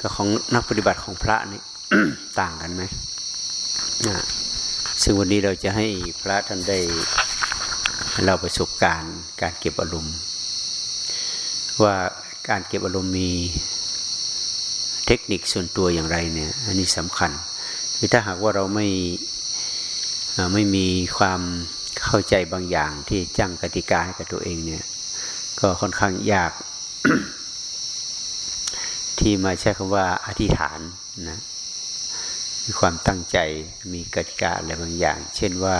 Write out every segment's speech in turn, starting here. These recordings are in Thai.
กับของนักปฏิบัติของพระนี่ต่างกันไหมนะซึ่งวันนี้เราจะให้พระท่านได้เราประสบการณ์การเก็บอารมณ์ ว่าการเก็บอารมณ์มีเทคนิคส่วนตัวอย่างไรเนี่ยอันนี้สำคัญคือถ้าหากว่าเราไม่ไม่มีความเข้าใจบางอย่างที่จ้างกติกาให้กับตัวเองเนี่ย ก็ค่อนข้างยาก ที่มาใช้คำว่าอธิษฐานนะมีความตั้งใจมีกติกาอะไรบางอย่าง เช่นว่า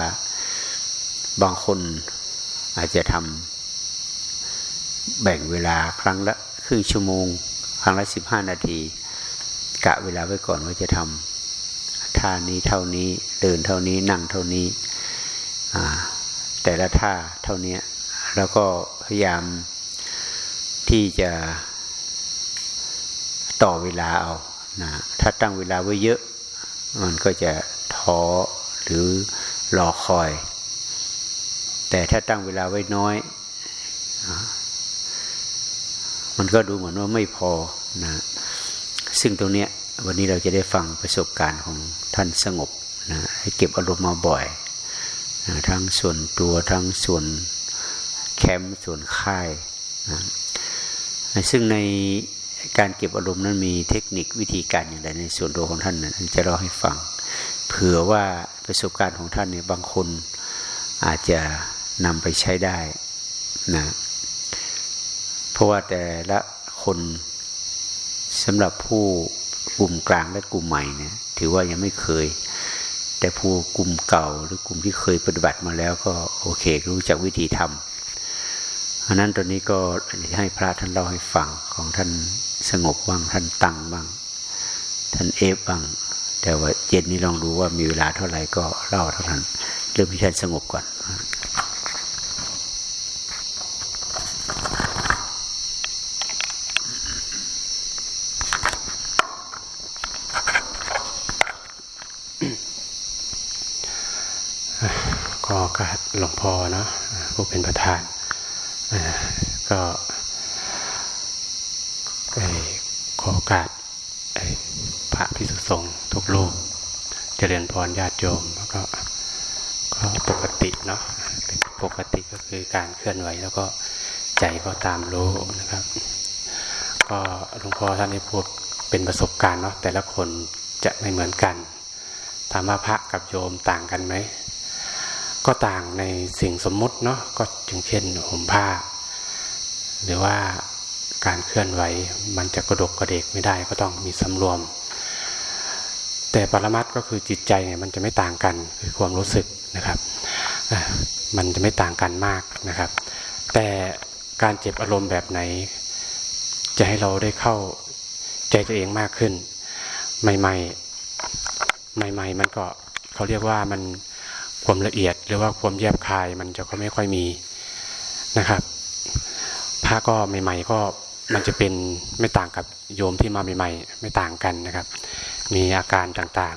บางคนอาจจะทำแบ่งเวลาครั้งละครึ่งชั่วโมง ครั้งละสิบห้านาที กะเวลาไว้ก่อนว่าจะทำท่านี้เท่านี้เดินเท่านี้นั่งเท่านี้แต่ละท่าเท่านี้แล้วก็พยายามที่จะ ต่อเวลาเอานะถ้าตั้งเวลาไว้เยอะ มันก็จะท้อหรือรอคอย แต่ถ้าตั้งเวลาไว้น้อย มันก็ดูเหมือนว่าไม่พอนะซึ่งตรงนี้วันนี้เราจะได้ฟังประสบการณ์ของท่านสงบนะให้เก็บอารมณ์มาบ่อยนะทั้งส่วนตัวทั้งส่วนแคมป์ส่วนค่ายนะซึ่งใน การเก็บอารมณ์นั้นมีเทคนิควิธีการอย่างไรในส่วนตัวของท่านนะท่านจะเล่าให้ฟัง เผื่อว่าประสบการณ์ของท่านเนี่ยบางคนอาจจะนำไปใช้ได้นะเพราะว่าแต่ละคนสำหรับผู้กลุ่มกลางและกลุ่มใหม่เนี่ยถือว่ายังไม่เคย แต่ผู้กลุ่มเก่าหรือกลุ่มที่เคยปฏิบัติมาแล้วก็โอเค รู้จักวิธีทำอันนั้นตอนนี้ก็ให้พระท่านเล่าให้ฟังของท่าน สงบบ้างท่านตั้งบ้าง ท่านเอฟบ้าง แต่ว่าเย็นนี้ลองดูว่ามีเวลาเท่าไหร่ก็เล่าเท่านั้นเริ่มที่ท่านสงบก่อนก็กาดหลวงพ่อเนาะผู้เป็นประธานก็ข อโอกาสพระพิสุสงฆ์ทุกลูกเจริญพรญาติโยมแล้วก็ก็ปกติเนาะเป็นปกติก็คือการเคลื่อนไหวแล้วก็ใจก็ตามรู้นะครับ ก็หลวงพ่อท่านได้พูดเป็นประสบการณ์เนาะแต่ละคนจะไม่เหมือนกันถามว่าพระกับโยมต่างกันไหมก็ต่างในสิ่งสมมุติเนาะก็อย่างเช่นห่มผ้า หรือว่า การเคลื่อนไหว มันจะกระดกกระเดกไม่ได้ก็ต้องมีสำรวม แต่ปรมัตก็คือจิตใจเนี่ยมันจะไม่ต่างกันคือความรู้สึกนะครับ มันจะไม่ต่างกันมากนะครับ แต่การเจ็บอารมณ์แบบไหน จะให้เราได้เข้าใจตัวเองมากขึ้น ใหม่ๆ ใหม่ ๆ มันก็เขาเรียกว่ามันความละเอียดหรือว่าความแยบคายมันจะก็ไม่ค่อยมีนะครับพระก็ใหม่ ๆ ก็ มันจะเป็นไม่ต่างกับโยมที่มาใหม่ๆ ไม่ต่างกันนะครับ มีอาการต่าง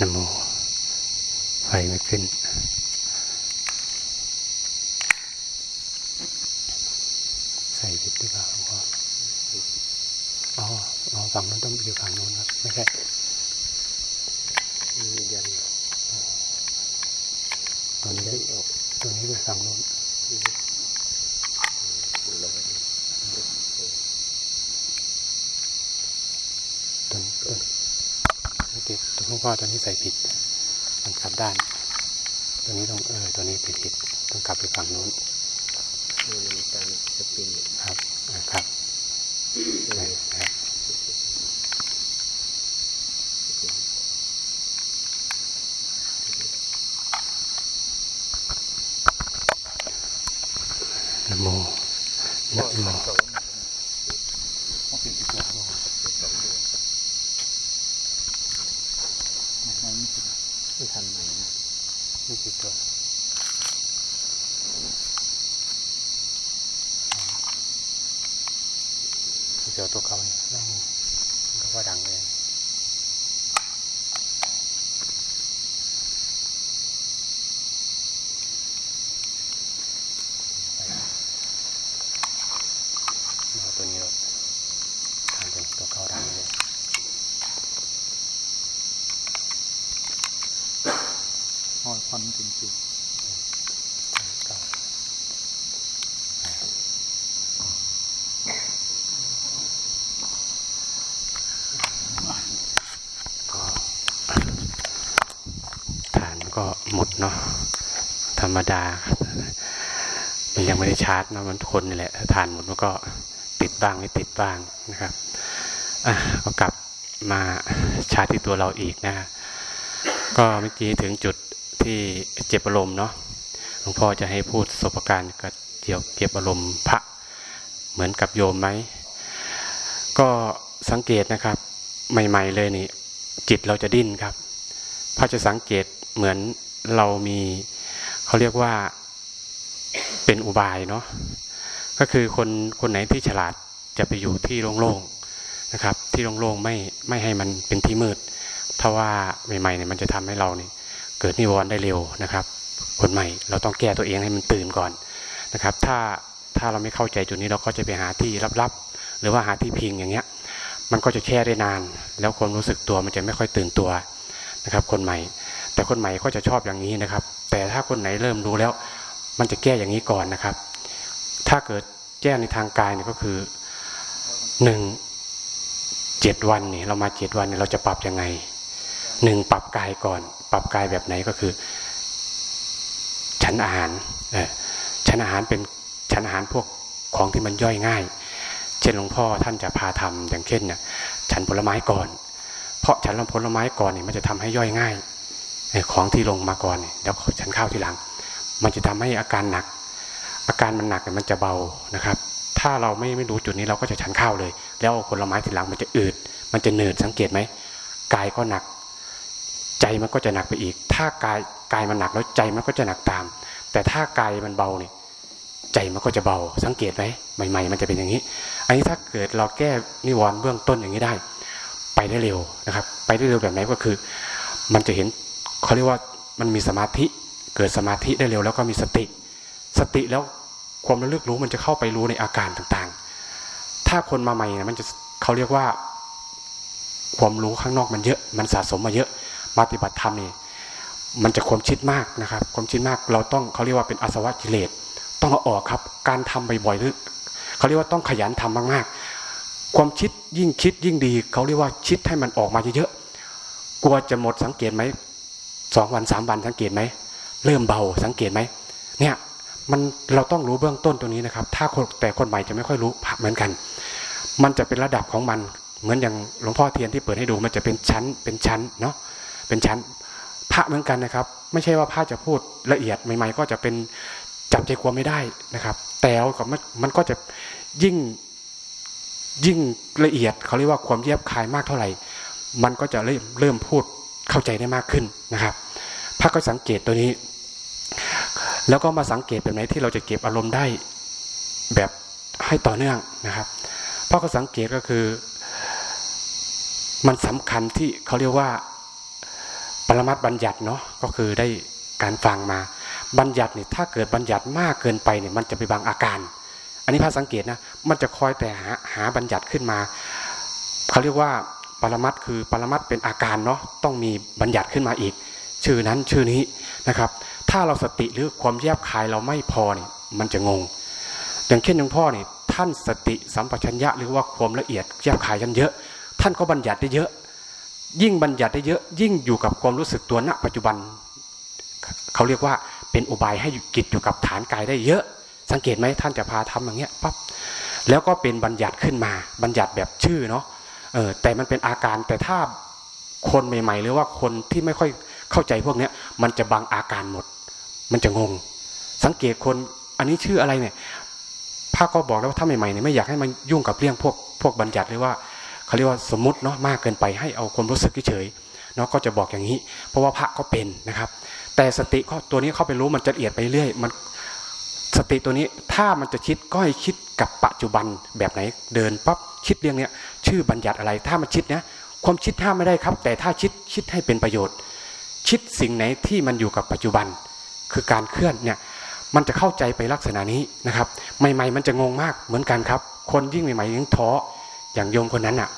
นโมไฟไม่ขึ้น ใส่ผิดดีกว่าหลวงพ่ออ๋ออ๋อฝั่งนู้นต้องอยู่ฝั่งนู้นครับ ไม่ใช่ ฝั่งนู้นตัวนี้ตัวนี้ติดตัวหลวง พ่อตัวนี้ใส่ผิด มันกลับด้าน ตัวนี้ต้องเออตัวนี้ผิดผิด ต้องกลับไปฝั่งนู้นมันมีการสปริง ครับอ่าครับใช่ครับนะโมนะโม ไม่ทันใหม่นะ นี่คือตัวเดี๋ยวตัวเขาเนี่ยนั่งมันก็ว่าดังเลยเอาตัวนี้เราทำเป็นตัวเขาดังเลย หอยควันจริง ก็ก็ฐานก็หมดเนาะธ รรมดา มันยังไม่ได้ชาร์จนะมันคนนี่แหละถ้าฐานหมดมันก็ติดบ้างไม่ติดบ้างนะครับอะก็กลับมาชาร์จที่ตัวเราอีกนะก็เมื่อกี้ถึงจุดที่เจ็บอารมณ์เนาะหลวงพ่อจะให้พูดประสบการณ์กับเกี่ยวเก็บอารมณ์พระเหมือนกับโยมไหมก็สังเกตนะครับ ใหม่ ๆ เลยนี่ จิตเราจะดิ้นครับพระจะสังเกตเหมือนเรามี เขาเรียกว่าเป็นอุบายเนาะก็คือคนคนไหนที่ฉลาดจะไปอยู่ที่โล่งๆนะครับ ที่โล่งๆไม่ไม่ให้มันเป็นที่มืดถ้าว่าใหม่ๆเนี่ยมันจะทำให้เราเนี่ยเกิดนิวรณ์ได้เร็วนะครับคนใหม่เราต้องแก้ตัวเองให้มันตื่นก่อนนะครับ ถ้าถ้าเราไม่เข้าใจจุดนี้เราก็จะไปหาที่ลับๆ หรือว่าหาที่พิงอย่างเงี้ย มันก็จะแค่ได้นาน แล้วความรู้สึกตัวมันจะไม่ค่อยตื่นตัวนะครับ คนใหม่ แต่คนใหม่ก็จะชอบอย่างนี้นะครับ แต่ถ้าคนไหนเริ่มรู้แล้ว มันจะแก้อย่างนี้ก่อนนะครับ ถ้าเกิดแก้ในทางกายเนี่ยก็คือหนึ่งเจ็ดวันเนี่ยเรามาเจ็ดวันเนี่ยเราจะปรับยังไงหนึ่งปรับกายก่อน ปรับกายแบบไหนก็คือชั้นอาหารเออชั้นอาหารเป็นชั้นอาหารพวกของที่มันย่อยง่าย เช่นหลวงพ่อท่านจะพาทำอย่างเช่นเนี่ยฉันผลไม้ก่อน เพราะฉันผลไม้ก่อนเนี่ยมันจะทำให้ย่อยง่าย ของที่ลงมาก่อนเนี่ยแล้วฉันข้าวทีหลัง มันจะทำให้อาการหนัก อาการมันหนักมันจะเบานะครับ ถ้าเราไม่ไม่รู้จุดนี้เราก็จะฉันข้าวเลย แล้วผลไม้ทีหลังมันจะอืด มันจะเหนื่อยสังเกตไหมกายก็หนัก ใจมันก็จะหนักไปอีก ถ้ากายกายมันหนักแล้วใจมันก็จะหนักตาม แต่ถ้ากายมันเบาเนี่ยใจมันก็จะเบาสังเกตไหมใหม่ ๆ มันจะเป็นอย่างนี้ อันนี้ถ้าเกิดเราแก้นิวรณ์เบื้องต้นอย่างนี้ได้ ไปได้เร็วนะครับ ไปได้เร็วแบบไหนก็คือ มันจะเห็น เขาเรียกว่ามันมีสมาธิเกิดสมาธิได้เร็วแล้วก็มีสติ สติแล้วความระลึกรู้มันจะเข้าไปรู้ในอาการต่างๆ ถ้าคนมาใหม่เนี่ยมันจะเขาเรียกว่า ความรู้ข้างนอกมันเยอะ มันสะสมมาเยอะมาปฏิบัติธรรมนี่มันจะความคิดมากนะครับ ความคิดมากเราต้องเขาเรียกว่าเป็นอาสวะกิเลสต้องเอาออกครับ การทำบ่อยๆหรือเขาเรียกว่าต้องขยันทำมากๆ ความคิดยิ่งคิดยิ่งดี เขาเรียกว่าคิดให้มันออกมาเยอะๆกลัวจะหมดสังเกตไหม สองวันสามวันสังเกตไหมเริ่มเบาสังเกตไหมเนี่ยมันเราต้องรู้เบื้องต้นตัวนี้นะครับ ถ้าแต่คนใหม่จะไม่ค่อยรู้เหมือนกัน มันจะเป็นระดับของมันเหมือนอย่างหลวงพ่อเทียนที่เปิดให้ดูมันจะเป็นชั้นเป็นชั้นเนาะเป็นชั้นพระเหมือนกันนะครับ ไม่ใช่ว่าพระจะพูดละเอียดใหม่ ๆ ก็จะเป็นจับใจความไม่ได้นะครับ แต่ก็มันมันก็จะยิ่งยิ่งละเอียดเขาเรียกว่าความเยียบคายมากเท่าไหร่ มันก็จะเริ่มเริ่มพูด เข้าใจได้มากขึ้นนะครับพระก็สังเกตตัวนี้ แล้วก็มาสังเกตแบบไหนที่เราจะเก็บอารมณ์ได้แบบให้ต่อเนื่องนะครับพระก็สังเกตก็คือ มันสำคัญที่เขาเรียกว่าปรมัตบัญญัติเนาะก็คือได้การฟังมาบัญญัติเนี่ยถ้าเกิดบัญญัติมากเกินไปเนี่ยมันจะไปบังอาการ อันนี้พระสังเกตนะมันจะคอยแต่หาหาบัญญัติขึ้นมา เขาเรียกว่า ปรมัตคือปรมัตเป็นอาการเนาะต้องมีบัญญัติขึ้นมาอีก ชื่อนั้นชื่อนี้นะครับ ถ้าเราสติหรือความแยบคายเราไม่พอเนี่ยมันจะงง อย่างเช่นหลวงพ่อเนี่ยท่านสติสัมปชัญญะหรือว่าความละเอียดแยบคายกันเยอะ ท่านก็บัญญัติได้เยอะ ยิ่งบัญญัติได้เยอะ ยิ่งอยู่กับความรู้สึกตัวณปัจจุบัน เขาเรียกว่าเป็นอุบายให้จิตอยู่กับฐานกายได้เยอะ สังเกตไหมท่านจะพาทำอย่างเงี้ยปั๊บแล้วก็เป็นบัญญัติขึ้นมาบัญญัติแบบชื่อเนาะ เออแต่มันเป็นอาการแต่ถ้าคนใหม่ ๆ หรือว่าคนที่ไม่ค่อยเข้าใจพวกเนี้ย มันจะบังอาการหมด มันจะงง สังเกตคนอันนี้ชื่ออะไรเนี่ยพระก็บอกแล้วว่าถ้าใหม่ๆเนี่ยไม่อยากให้มันยุ่งกับเรื่องพวกพวกบัญญัติหรือว่าเขาเรียกว่าสมมติเนาะมากเกินไปให้เอาความรู้สึกเฉยเนาะก็จะบอกอย่างนี้ เพราะว่าพระก็เป็นนะครับ แต่สติก็ตัวนี้เข้าไปรู้มันจะละเอียดไปเรื่อยมัน สติตัวนี้ถ้ามันจะคิดก็ให้คิดกับปัจจุบันแบบไหน เดินปั๊บคิดเรื่องเนี้ยชื่อบัญญัติอะไรถ้ามันคิดเนี้ยความคิดห้ามไม่ได้ครับ แต่ถ้าคิดคิดให้เป็นประโยชน์ คิดสิ่งไหนที่มันอยู่กับปัจจุบัน คือการเคลื่อนเนี่ยมันจะเข้าใจไปลักษณะนี้นะครับ ใหม่ๆ มันจะงงมากเหมือนกันครับ คนยิ่งใหม่ๆยิ่งท้ออย่างโยมคนนั้นอะ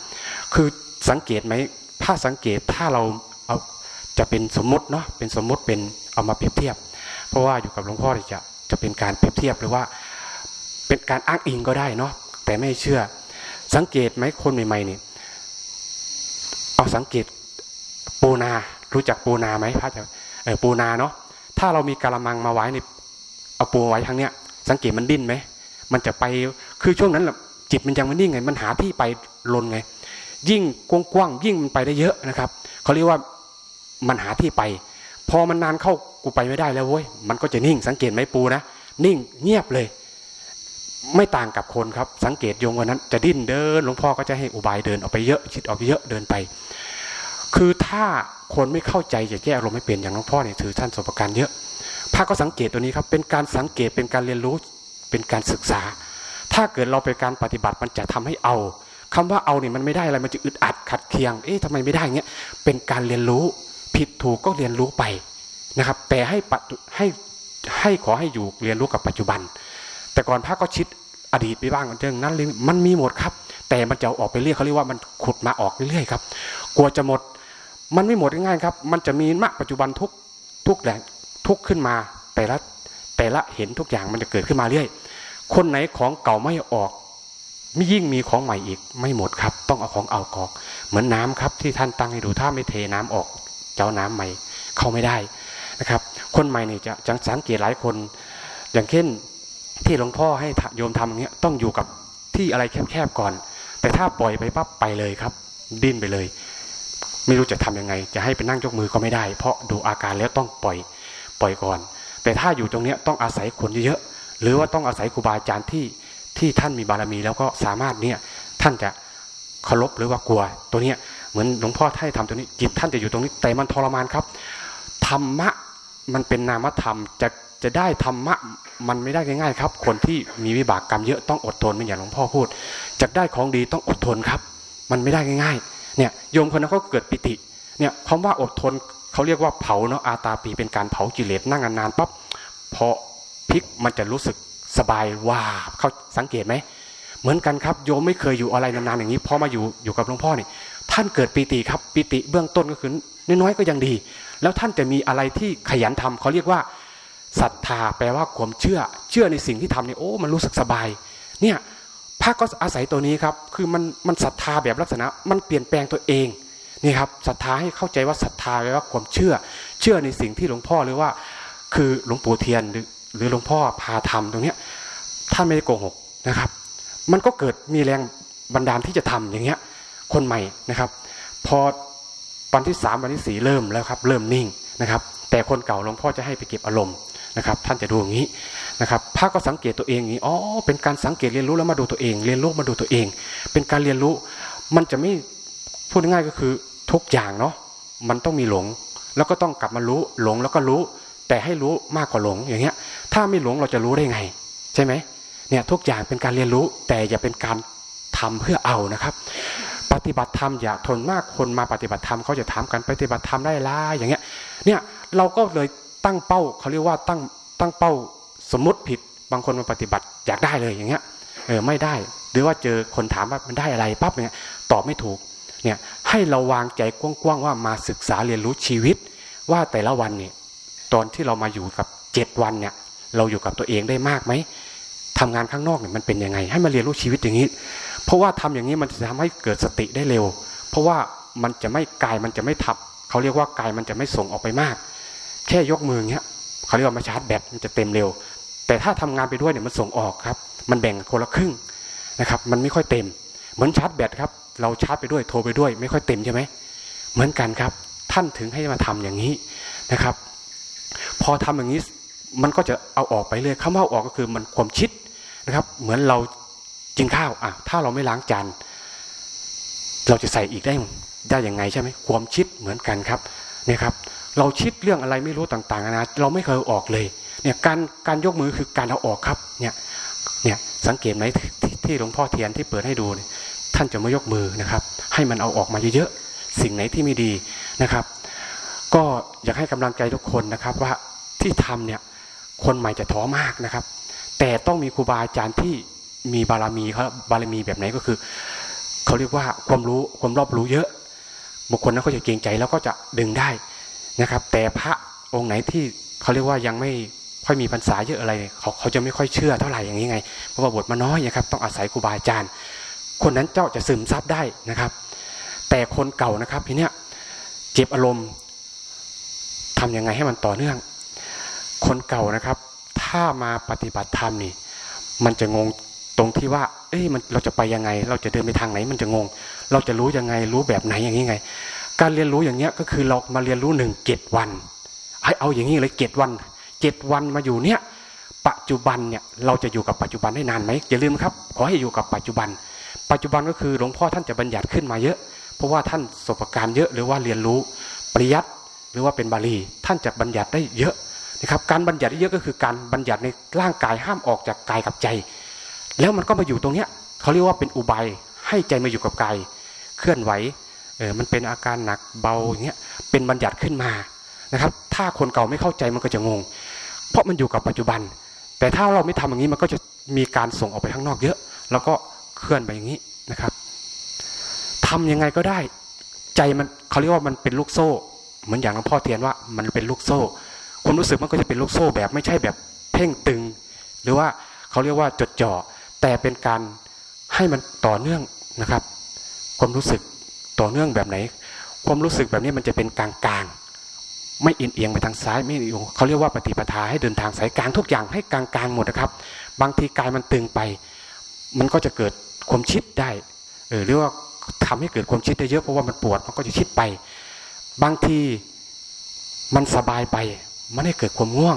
คือสังเกตไหมถ้าสังเกตถ้าเราเอาจะเป็นสมมติเนาะเป็นสมมติเป็นเอามาเปรียบเทียบ เพราะว่าอยู่กับหลวงพ่อจะ จะเป็นการเปรียบเทียบหรือว่า เป็นการอ้างอิงก็ได้เนาะแต่ไม่เชื่อ สังเกตไหมคนใหม่ๆนี่เอาสังเกตปูนา รู้จักปูนาไหมพระเจ้าเออปูนาเนาะถ้าเรามีกะละมังมาไว้ในเอาปูไว้ทางเนี้ย สังเกตมันดิ้นไหมมันจะไปคือช่วงนั้นแหละจิตมันยังไม่นิ่งไง มันหาที่ไปลนไง ยิ่งกว้างๆยิ่งมันไปได้เยอะนะครับเขาเรียกว่ามันหาที่ไป พอมันนานเข้ากูไปไม่ได้แล้วเว้ยมันก็จะนิ่งสังเกตไหมปูนะนิ่งเงียบเลย ไม่ต่างกับคนครับ สังเกตโยงวันนั้น จะดิ้นเดินหลวงพ่อก็จะให้อุบายเดินออกไปเยอะคิดออกไปเยอะเดินไป คือถ้าคนไม่เข้าใจจะแก้อารมณ์ไม่เป็นอย่างหลวงพ่อเนี่ยถือท่านสมการเยอะพระก็สังเกตตัวนี้ครับเป็นการสังเกตเป็นการเรียนรู้เป็นการศึกษา ถ้าเกิดเราไปการปฏิบัติมันจะทำให้เอาคำว่าเอาเนี่ยมันไม่ได้อะไรมันจะอึดอัดขัดเคียง เอ๊ะทำไมไม่ได้เงี้ยเป็นการเรียนรู้ ผิดถูกก็เรียนรู้ไปนะครับ แต่ให้ให้ให้ขอให้อยู่เรียนรู้กับปัจจุบัน แต่ก่อนพระก็ชิดอดีตไปบ้างเรื่องนั้นมันมีหมดครับ แต่มันจะออกไปเรื่อยเขาเรียกว่ามันขุดมาออกเรื่อยๆครับกลัวจะหมด มันไม่หมดง่ายๆครับ มันจะมีมากปัจจุบันทุกทุกแหล่งทุกขึ้นมาแต่ละแต่ละเห็นทุกอย่างมันจะเกิดขึ้นมาเรื่อย คนไหนของเก่าไม่ออกม่ยิ่งมีของใหม่อีกไม่หมดครับ ต้องเอาของเอากอก เหมือนน้ำครับที่ท่านตั้งให้ดูถ้าไม่เทน้ำออก เจ้าน้ำใหม่เข้าไม่ได้นะครับ คนใหม่นี่จะจังสังเกตหลายคน อย่างเช่นที่หลวงพ่อให้โยมทำอย่างเงี้ยต้องอยู่กับที่อะไรแคบๆก่อน แต่ถ้าปล่อยไปปั๊บไปเลยครับ ดิ้นไปเลย ไม่รู้จะทํำยังไง จะให้ไปนั่งยกมือก็ไม่ได้ เพราะดูอาการแล้วต้องปล่อยปล่อยก่อน แต่ถ้าอยู่ตรงเนี้ยต้องอาศัยคนเยอะๆหรือว่าต้องอาศัยครูบาอาจารย์ที่ที่ท่านมีบารมีแล้วก็สามารถเนี่ยท่านจะเคารพหรือว่ากลัวตัวเนี้ย เหมือนหลวงพ่อท่านทำตัวนี้จิตท่านจะอยู่ตรงนี้แต่มันทรมานครับธรรมะมันเป็นนามธรรมจะจะได้ธรรมะมันไม่ได้ง่ายๆครับ คนที่มีวิบากกรรมเยอะต้องอดทนไม่อย่างหลวงพ่อพูดจะได้ของดีต้องอดทนครับ มันไม่ได้ง่ายๆเนี่ยโยมคนนั้นเขาเกิดปิติเนี่ยคำว่าอดทนเขาเรียกว่าเผาเนาะอาตาปีเป็นการเผากิเลสนั่งนานๆปั๊บพอพลิกมันจะรู้สึกสบายว่าเขาสังเกตไหมเหมือนกันครับโยมไม่เคยอยู่อะไรนานๆอย่างนี้พอมาอยู่อยู่กับหลวงพ่อนี่ ท่านเกิดปีติครับปีติเบื้องต้นก็คือน้อยๆก็ยังดี แล้วท่านจะมีอะไรที่ขยันทำเขาเรียกว่าศรัทธาแปลว่าความเชื่อ เชื่อในสิ่งที่ทำเนี่ยโอ้มันรู้สึกสบาย เนี่ยพระก็อาศัยตัวนี้ครับ คือมันมันศรัทธาแบบลักษณะ มันเปลี่ยนแปลงตัวเองนี่ครับศรัทธาให้เข้าใจว่าศรัทธาแปลว่าความเชื่อ เชื่อในสิ่งที่หลวงพ่อหรือว่า คือหลวงปู่เทียนหรือหรือหลวงพ่อพาทำตรงเนี้ยท่านไม่ได้โกหกนะครับ มันก็เกิดมีแรงบันดาลที่จะทำอย่างเงี้ย คนใหม่นะครับ พอวันที่สามวันที่สี่เริ่มแล้วครับ เริ่มนิ่งนะครับ แต่คนเก่าหลวงพ่อจะให้ไปเก็บอารมณ์นะครับ ท่านจะดูอย่างนี้นะครับพระก็สังเกตตัวเองอย่างนี้อ๋อเป็นการสังเกตเรียนรู้แล้วมาดูตัวเอง เรียนรู้มาดูตัวเอง เป็นการเรียนรู้มันจะไม่พูดง่ายก็คือทุกอย่างเนาะมันต้องมีหลง แล้วก็ต้องกลับมารู้หลงแล้วก็รู้ แต่ให้รู้มากกว่าหลงอย่างเงี้ย ถ้าไม่หลงเราจะรู้ได้ไง ใช่ไหมเนี่ยทุกอย่างเป็นการเรียนรู้แต่อย่าเป็นการทำเพื่อเอานะครับ ฏิบัติธรรมอย่าทนมากคนมาปฏิบัติธรรมเขาจะถามกันปฏิบัติธรรมได้ล่าอย่างเงี้ยเนี่ยเราก็เลยตั้งเป้าเขาเรียกว่าตั้งตั้งเป้าสมมติผิดบางคนมาปฏิบัติอยากได้เลยอย่างเงี้ยเออไม่ได้ หรือว่าเจอคนถามว่ามันได้อะไรปั๊บเนี่ยตอบไม่ถูกเนี่ยให้เราวางใจกว้างๆว่ามาศึกษาเรียนรู้ชีวิต ว่าแต่ละวันเนี่ยตอนที่เรามาอยู่กับเจ็ดวันเนี่ยเราอยู่กับตัวเองได้มากไหมทำงานข้างนอกเนี่ยมันเป็นยังไง ให้มาเรียนรู้ชีวิตอย่างนี้ เพราะว่าทำอย่างนี้มันจะทำให้เกิดสติได้เร็ว เพราะว่ามันจะไม่กายมันจะไม่ทับเขาเรียกว่ากายมันจะไม่ส่งออกไปมาก แค่ยกมือเงี้ยเขาเรียกว่ามาชาร์จแบตมันจะเต็มเร็ว แต่ถ้าทำงานไปด้วยเนี่ยมันส่งออกครับ มันแบ่งคนละครึ่งนะครับ มันไม่ค่อยเต็ม เหมือนชาร์จแบตครับ เราชาร์จไปด้วยโทรไปด้วย ไม่ค่อยเต็มใช่ไหมเหมือนกันครับ ท่านถึงให้มาทำอย่างนี้นะครับ พอทำอย่างนี้มันก็จะเอาออกไปเลยคำว่าอาออกก็คือมันความคิดนะครับ เหมือนเรา กินข้าวอะถ้าเราไม่ล้างจานเราจะใส่อีกได้ได้ยังไงใช่ไหมความคิดเหมือนกันครับเนี่ยครับ เราคิดเรื่องอะไรไม่รู้ต่างๆนะเราไม่เคยออกเลยเนี่ยการการยกมือคือการเอาออกครับเนี่ยเนี่ยสังเกตไหมที่หลวงพ่อเทียนที่เปิดให้ดูเนี่ยท่านจะไม่ยกมือนะครับ ให้มันเอาออกมาเยอะๆสิ่งไหนที่ไม่ดีนะครับ ก็อยากให้กำลังใจทุกคนนะครับว่าที่ทำเนี่ยคนใหม่จะท้อมากนะครับ แต่ต้องมีครูบาอาจารย์ที่ มีบารมีเขาบารมีแบบไหนก็คือเขาเรียกว่าความรู้ความรอบรู้เยอะ บุคคลนั้นก็จะเกรงใจแล้วก็จะดึงได้นะครับ แต่พระองค์ไหนที่เขาเรียกว่ายังไม่ค่อยมีพรรษาเยอะอะไรเขาเขาจะไม่ค่อยเชื่อเท่าไหร่อย่างนี้ไงเพราะว่าบทมาน้อยนะครับ ต้องอาศัยครูบาอาจารย์ คนนั้นเจ้าจะซึมซับได้นะครับ แต่คนเก่านะครับทีเนี้ยเจ็บอารมณ์ทํำยังไงให้มันต่อเนื่อง คนเก่านะครับ ถ้ามาปฏิบัติธรรมนี่ มันจะงง ตรงที่ว่า เอ้ยมันเราจะไปยังไง เราจะเดินไปทางไหนมันจะงง เราจะรู้ยังไงรู้แบบไหนอย่างนี้ไง การเรียนรู้อย่างเนี้ยก็คือเรามาเรียนรู้หนึ่งเจ็ดวันให้เอาอย่างนี้เลยเจ็ดวันเจ็ดวันมาอยู่เนี้ยปัจจุบันเนี่ยเราจะอยู่กับปัจจุบันได้นานไหมอย่าลืมครับ ขอให้อยู่กับปัจจุบัน ปัจจุบันก็คือหลวงพ่อท่านจะบัญญัติขึ้นมาเยอะ เพราะว่าท่านประสบการณ์เยอะหรือว่าเรียนรู้ปริยัติหรือว่าเป็นบาลีท่านจะบัญญัติได้เยอะนะครับการบัญญัติได้เยอะก็คือการบัญญัติในร่างกายห้ามออกจากกายกับใจ แล้วมันก็มาอยู่ตรงเนี้ยเขาเรียกว่าเป็นอุบายให้ใจมาอยู่กับกายเคลื่อนไหวเออมันเป็นอาการหนักเบาอย่างเงี้ยเป็นบัญญัติขึ้นมานะครับ ถ้าคนเก่าไม่เข้าใจมันก็จะงง เพราะมันอยู่กับปัจจุบัน แต่ถ้าเราไม่ทำอย่างนี้มันก็จะมีการส่งออกไปข้างนอกเยอะ แล้วก็เคลื่อนไปอย่างนี้นะครับทำยังไงก็ได้ ใจมันเขาเรียกว่ามันเป็นลูกโซ่เหมือนอย่างหลวงพ่อเทียนว่ามันเป็นลูกโซ่ความรู้สึกมันก็จะเป็นลูกโซ่แบบไม่ใช่แบบเพ่งตึง หรือว่าเขาเรียกว่าจดจ่อ แต่เป็นการให้มันต่อเนื่องนะครับ ความรู้สึกต่อเนื่องแบบไหน ความรู้สึกแบบนี้มันจะเป็นกลางกลางไม่เอียงเอียงไปทางซ้ายไม่เอียงเขาเรียกว่าปฏิปทาให้เดินทางสายกลางทุกอย่างให้กลางกลางหมดนะครับ บางทีกายมันตึงไป มันก็จะเกิดความชิดได้เออหรือว่าทำให้เกิดความชิดได้เยอะเพราะว่ามันปวดมันก็จะชิดไป บางทีมันสบายไปมันให้เกิดความง่วง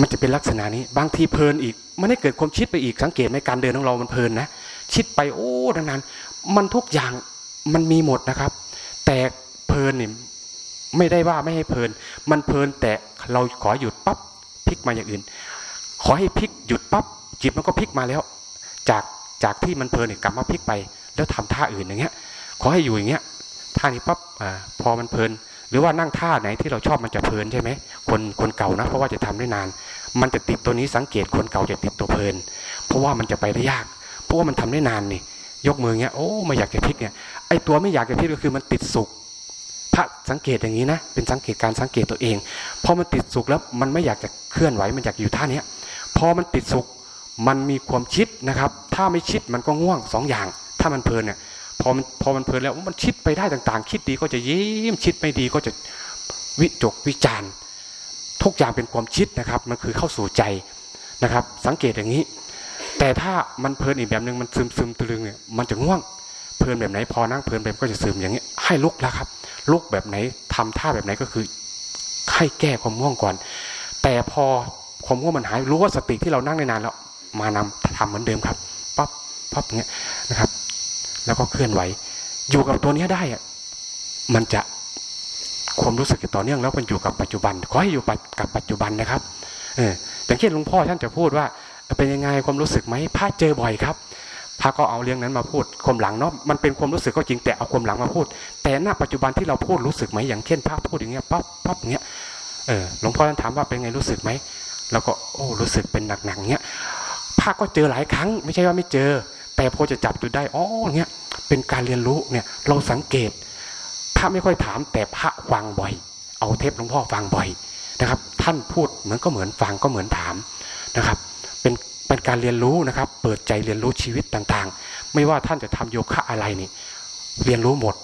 มันจะเป็นลักษณะนี้ บางทีเพลินอีก มันให้เกิดความชิดไปอีกสังเกตไหมการเดินของเรามันเพลินนะชิดไปโอ้ดังนั้น มันทุกอย่างมันมีหมดนะครับ แต่เพลินเนี่ยไม่ได้ว่าไม่ให้เพลิน มันเพลินแต่เราขอหยุดปั๊บพลิกมาอย่างอื่น ขอให้พลิกหยุดปั๊บจิตมันก็พลิกมาแล้ว จากจากที่มันเพลินนี่กลับมาพลิกไป แล้วทำท่าอื่นอย่างเงี้ย ขอให้อยู่อย่างเงี้ยท่านี้ปั๊บอ่าพอมันเพลิน หรือว่านั่งท่าไหนที่เราชอบมันจะเพลินใช่ไหมคนคนเก่านะ เพราะว่าจะทำได้นาน มันจะติดตัวนี้สังเกตคนเก่าจะติดตัวเพลิน เพราะว่ามันจะไปได้ยากเพราะว่ามันทำได้นานนี่ยกมือเงี้ยโอ้ไม่อยากจะพลิกเนี่ยไอตัวไม่อยากจะพลิกก็คือมันติดสุข ถ้าสังเกตอย่างนี้นะ เป็นสังเกตการสังเกตตัวเองพอมันติดสุขแล้วมันไม่อยากจะเคลื่อนไหวมันอยากอยู่ท่าเนี้ยพอมันติดสุขมันมีความชิดนะครับ ถ้าไม่ชิดมันก็ง่วงสองอย่าง ถ้ามันเพลินเนี่ย พอมันพอมันเพลินแล้วมันชิดไปได้ต่าง ๆ คิดดีก็จะยิ้มชิดไม่ดีก็จะวิจกวิจารณ์ ทุกอย่างเป็นความชิดนะครับ มันคือเข้าสู่ใจนะครับ สังเกตอย่างนี้ แต่ถ้ามันเพลินอีกแบบหนึ่งมันซึมซึมตึงเนี่ยมันจะง่วงเพลินแบบไหนพอนั่งเพลินแบบก็จะซึมอย่างนี้ให้ลุกแล้วครับ ลุกแบบไหนทำท่าแบบไหนก็คือให้แก้ความง่วงก่อน แต่พอความง่วงมันหายรู้ว่าสติที่เรานั่งในนานแล้ว มานำทำเหมือนเดิมครับปั๊บปั๊บเงี้ยนะครับ แล้วก็เคลื่อนไหว อยู่กับตัวนี้ได้อะมันจะความรู้สึกต่อเนื่องแล้วมันอยู่กับปัจจุบัน ขอให้อยู่กับปัจจุบันนะครับ เอออย่างเช่นหลวงพ่อท่านจะพูดว่า เป็นยังไงความรู้สึกไหมพระเจอบ่อยครับพระก็เอาเรื่องนั้นมาพูดความหลังเนาะมันเป็นความรู้สึกก็จริงแต่เอาความหลังมาพูด แต่ณปัจจุบันที่เราพูดรู้สึกไหมอย่างเช่นพระพูดอย่างเงี้ยปั๊บปั๊บเงี้ยเออหลวงพ่อท่านถามว่าเป็นไงรู้สึกไหมแล้วก็โอ้รู้สึกเป็นหนักๆเงี้ยพระก็เจอหลายครั้ง ไม่ใช่ว่าไม่เจอ แต่พอจะจับจุดได้อ๋อเงี้ยเป็นการเรียนรู้เนี่ยเราสังเกตพระไม่ค่อยถามแต่พระฟังบ่อย เอาเทปหลวงพ่อฟังบ่อยนะครับ ท่านพูดเหมือนก็เหมือนฟังก็เหมือนถามนะครับ เป็นเป็นการเรียนรู้นะครับ เปิดใจเรียนรู้ชีวิตต่างๆ ไม่ว่าท่านจะทำโยคะอะไรนี่เรียนรู้หมด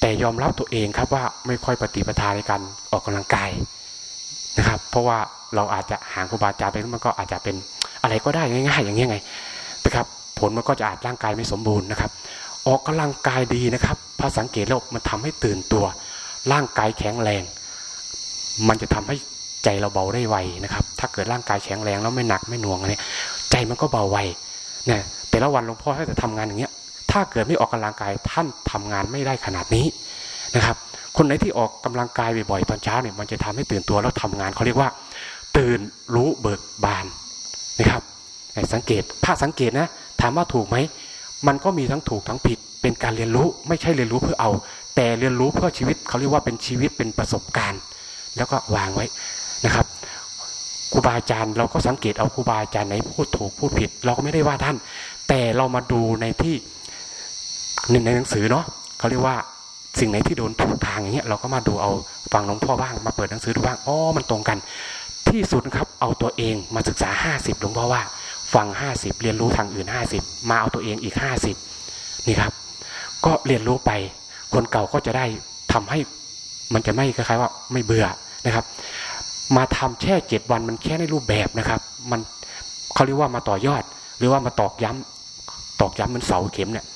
แต่ยอมรับตัวเองครับว่าไม่ค่อยปฏิปทาในการออกกำลังกายนะครับ เพราะว่าเราอาจจะห่างครูบาอาจารย์ไปมันก็อาจจะเป็นอะไรก็ได้ง่าย ๆ อย่างนี้ไงนะครับ ผลมันก็จะอาจร่างกายไม่สมบูรณ์นะครับ ออกกำลังกายดีนะครับพอสังเกตแล้วมันทำให้ตื่นตัว ร่างกายแข็งแรง มันจะทำให้ใจเราเบาได้ไวนะครับ ถ้าเกิดร่างกายแข็งแรงแล้วไม่หนักไม่หน่วงอะไรใจมันก็เบาไวเนี่ยแต่ละวันหลวงพ่อถ้าจะทำงานอย่างเงี้ย ถ้าเกิดไม่ออกกำลังกายท่านทำงานไม่ได้ขนาดนี้นะครับ คนไหนที่ออกกำลังกายบ่อยๆตอนเช้าเนี่ยมันจะทำให้ตื่นตัวแล้วทำงานเขาเรียกว่า ตื่นรู้เบิกบานนะครับสังเกตถ้าสังเกตนะ ถามว่าถูกไหมมันก็มีทั้งถูกทั้งผิด เป็นการเรียนรู้ไม่ใช่เรียนรู้เพื่อเอา แต่เรียนรู้เพื่อชีวิตเขาเรียกว่าเป็นชีวิตเป็นประสบการณ์ แล้วก็วางไว้นะครับครูบาอาจารย์เราก็สังเกตเอาครูบาอาจารย์ไหนพูดถูกพูดผิด เราก็ไม่ได้ว่าท่าน แต่เรามาดูในที่ในหนังสือเนาะเขาเรียกว่าสิ่งไหนที่โดนถูกทางอย่างเงี้ยเราก็มาดูเอาฟังหลวงพ่อบ้างมาเปิดหนังสือดูบ้างอ๋อมันตรงกัน ที่สุดครับเอาตัวเองมาศึกษาห้าสิบหลวงพ่อว่า ฟังห้าสิบเรียนรู้ทางอื่นห้าสิบมาเอาตัวเองอีกห้าสิบนี่ครับ ก็เรียนรู้ไป คนเก่าก็จะได้ทำให้มันจะไม่คล้ายๆว่าไม่เบื่อนะครับ มาทำแค่เจ็ดวันมันแค่ในรูปแบบนะครับ มันเขาเรียกว่ามาต่อยอด หรือว่ามาตอกย้ำตอกย้ำมันเสาเข็มเนี่ย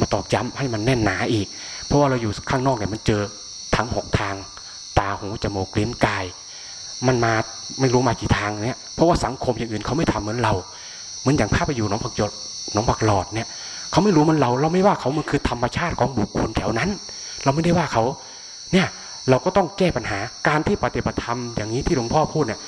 มาตอกย้ำให้มันแน่นหนาอีก เพราะว่าเราอยู่ข้างนอกเนี่ยมันเจอทั้งหกทาง ตาหูจมูกลิ้นกาย มันมาไม่รู้มากี่ทางเนี่ยเพราะว่าสังคมอย่างอื่นเขาไม่ทำเหมือนเรา เหมือนอย่างภาพไปอยู่น้องผักหยดน้องผักหลอดเนี่ยเขาไม่รู้มันเราเราไม่ว่าเขามันคือธรรมชาติของบุคคลแถวนั้น เราไม่ได้ว่าเขาเนี่ยเราก็ต้องแก้ปัญหาการที่ปฏิบัติธรรมอย่างนี้ที่หลวงพ่อพูดเนี่ย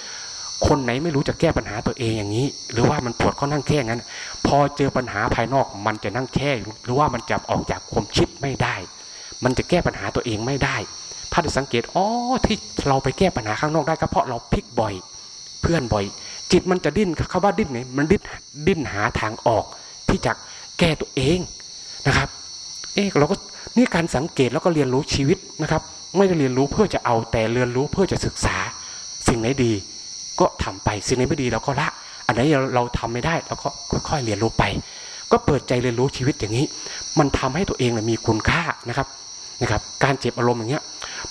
คนไหนไม่รู้จะแก้ปัญหาตัวเองอย่างนี้ หรือว่ามันปวดก็นั่งแค่งั้น พอเจอปัญหาภายนอกมันจะนั่งแค่หรือว่ามันจะออกจากความคิดไม่ได้ มันจะแก้ปัญหาตัวเองไม่ได้ ถ้าได้สังเกตอ๋อที่เราไปแก้ปัญหาข้างนอกได้ก็เพราะเราพลิกบ่อย เพื่อนบ่อย จิตมันจะดิ้นคาว่าดิ้นไงมันดิ้นดิ้นหาทางออกที่จะแก้ตัวเองนะครับ เอ๊ะเราก็นี่การสังเกตแล้วก็เรียนรู้ชีวิตนะครับ ไม่ได้เรียนรู้เพื่อจะเอาแต่เรียนรู้เพื่อจะศึกษา สิ่งไหนดี ก็ทำไปสิ่งไหนไม่ดีเราก็ละ อันไหนเราทำไม่ได้เราก็ค่อยๆเรียนรู้ไป ก็เปิดใจเรียนรู้ชีวิตอย่างนี้ มันทำให้ตัวเองมีคุณค่านะครับนะครับ การเจ็บอารมณ์อย่างเงี้ย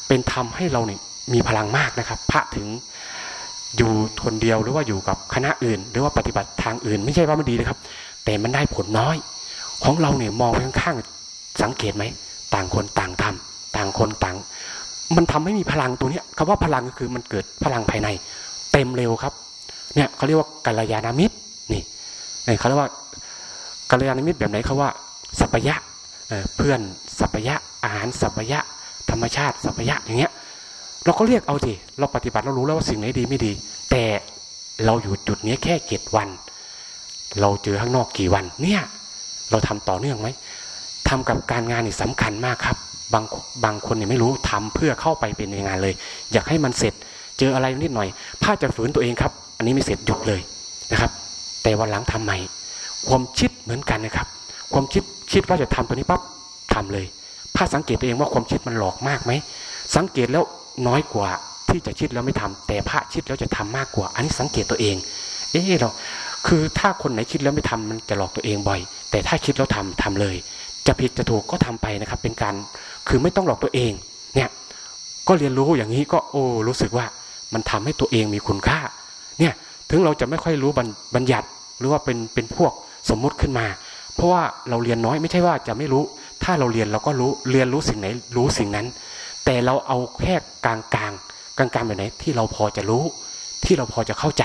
เป็นทำให้เราเนี่ยมีพลังมากนะครับ พระถึง อยู่คนเดียวหรือว่าอยู่กับคณะอื่น หรือว่าปฏิบัติทางอื่น ไม่ใช่ว่ามันดีนะครับ แต่มันได้ผลน้อย ของเราเนี่ยมองไปข้างๆสังเกตไหมต่างคนต่างทำต่างคนต่าง มันทำให้มีพลังตัวเนี้ยคำว่าพลังก็คือมันเกิดพลังภายใน เต็มเร็วครับ เนี่ยเขาเรียกว่ากัลยาณมิตรนี่เขาเรียกว่ากัลยาณมิตรแบบไหนเขาว่าสัพยะเพื่อนสัพยะอาหารสัพยะ ธรรมชาติสัพยะอย่างเงี้ย เราก็เรียกเอาสิเราปฏิบัติเรารู้แล้วว่าสิ่งไหนดีไม่ดี แต่เราอยู่จุดนี้แค่เจ็ดวัน เราเจอข้างนอกกี่วัน เนี่ย เราทำต่อเนื่องไหมทำกับการงานนี่สำคัญมากครับ บางบางคนเนี่ยไม่รู้ทำเพื่อเข้าไปเป็นในงานเลย อยากให้มันเสร็จ เจออะไรนิดหน่อยถ้าจะฝืนตัวเองครับ อันนี้ไม่เสร็จหยุดเลยนะครับ แต่วันหลังทำใหม่ความคิดเหมือนกันนะครับ ความคิดคิดว่าจะทำตัวนี้ปั๊บทำเลย ถ้าสังเกตตัวเองว่าความคิดมันหลอกมากไหมสังเกตแล้ว น้อยกว่าที่จะคิดแล้วไม่ทำแต่พระคิดแล้วจะทำมากกว่า อันนี้สังเกตตัวเอง เอ๊ะเราคือถ้าคนไหนคิดแล้วไม่ทำมันจะหลอกตัวเองบ่อย แต่ถ้าคิดแล้วทำทำเลย จะผิดจะถูกก็ทำไปนะครับ เป็นการคือไม่ต้องหลอกตัวเองเนี่ยก็เรียนรู้อย่างนี้ก็โอ้รู้สึกว่ามันทำให้ตัวเองมีคุณค่าเนี่ยถึงเราจะไม่ค่อยรู้บัญญัติหรือว่าเป็นเป็นพวกสมมุติขึ้นมา เพราะว่าเราเรียนน้อยไม่ใช่ว่าจะไม่รู้ ถ้าเราเรียนเราก็รู้เรียนรู้สิ่งไหนรู้สิ่งนั้น แต่เราเอาแค่กลางกลางกลางกลางแบบไหนที่เราพอจะรู้ ที่เราพอจะเข้าใจ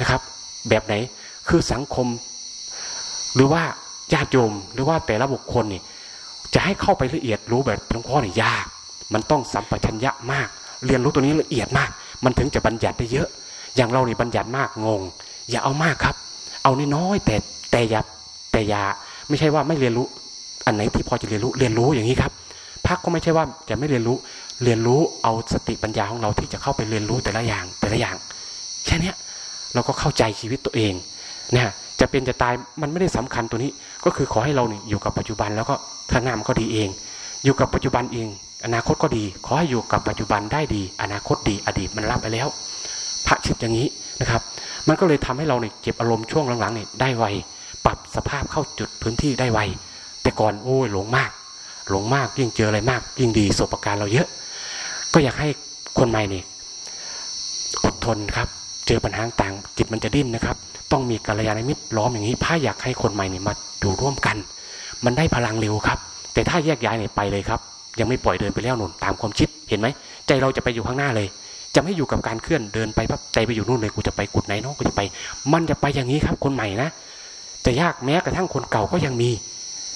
นะครับ แบบไหนคือสังคม หรือว่าญาติโยมหรือว่าแต่ละบุคคลนี่จะให้เข้าไปละเอียดรู้แบบหลวงพ่อนี่ยาก มันต้องสัมปชัญญะมาก เรียนรู้ตัวนี้ละเอียดมาก มันถึงจะบัญญัติได้เยอะ อย่างเรานี่บัญญัติมากงง อย่าเอามากครับ เอาน้อยแต่แต่อย่าแต่อย่าไม่ใช่ว่าไม่เรียนรู้ อันไหนที่พอจะเรียนรู้เรียนรู้อย่างนี้ครับ พักก็ไม่ใช่ว่าจะไม่เรียนรู้เรียนรู้เอาสติปัญญาของเราที่จะเข้าไปเรียนรู้แต่ละอย่างแต่ละอย่าง แค่นี้เราก็เข้าใจชีวิตตัวเองนะจะเป็นจะตายมันไม่ได้สำคัญตัวนี้ ก็คือขอให้เราเนี่ยอยู่กับปัจจุบันแล้วก็ข้างหน้ามันก็ดีเอง อยู่กับปัจจุบันเอง อนาคตก็ดี ขอให้อยู่กับปัจจุบันได้ดี อนาคตดีอดีตมันรับไปแล้ว พระชิดอย่างนี้นะครับ มันก็เลยทำให้เราเนี่ยเก็บอารมณ์ช่วงหลังๆเนี่ยได้ไวปรับสภาพเข้าจุดพื้นที่ได้ไวแต่ก่อนโอ้ยหลงมาก หลงมากยิ่งเจออะไรมาก ยิ่งดีประสบการณ์เราเยอะ ก็อยากให้คนใหม่นี่อดทนครับ เจอปัญหาต่างจิตมันจะดิ้นนะครับ ต้องมีกัลยาณมิตรล้อมอย่างนี้พระอยากให้คนใหม่นี่มาอยู่ร่วมกัน มันได้พลังเร็วครับ แต่ถ้าแยกย้ายเนี่ยไปเลยครับ ยังไม่ปล่อยเดินไปแล้วหนุนตามความคิดเห็นไหมใจเราจะไปอยู่ข้างหน้าเลย จะไม่อยู่กับการเคลื่อนเดินไปปั๊บใจไปอยู่นู่นเลยกูจะไปกุดไหนเนาะกูจะไป มันจะไปอย่างนี้ครับ คนใหม่นะจะยากแม้กระทั่งคนเก่าก็ยังมี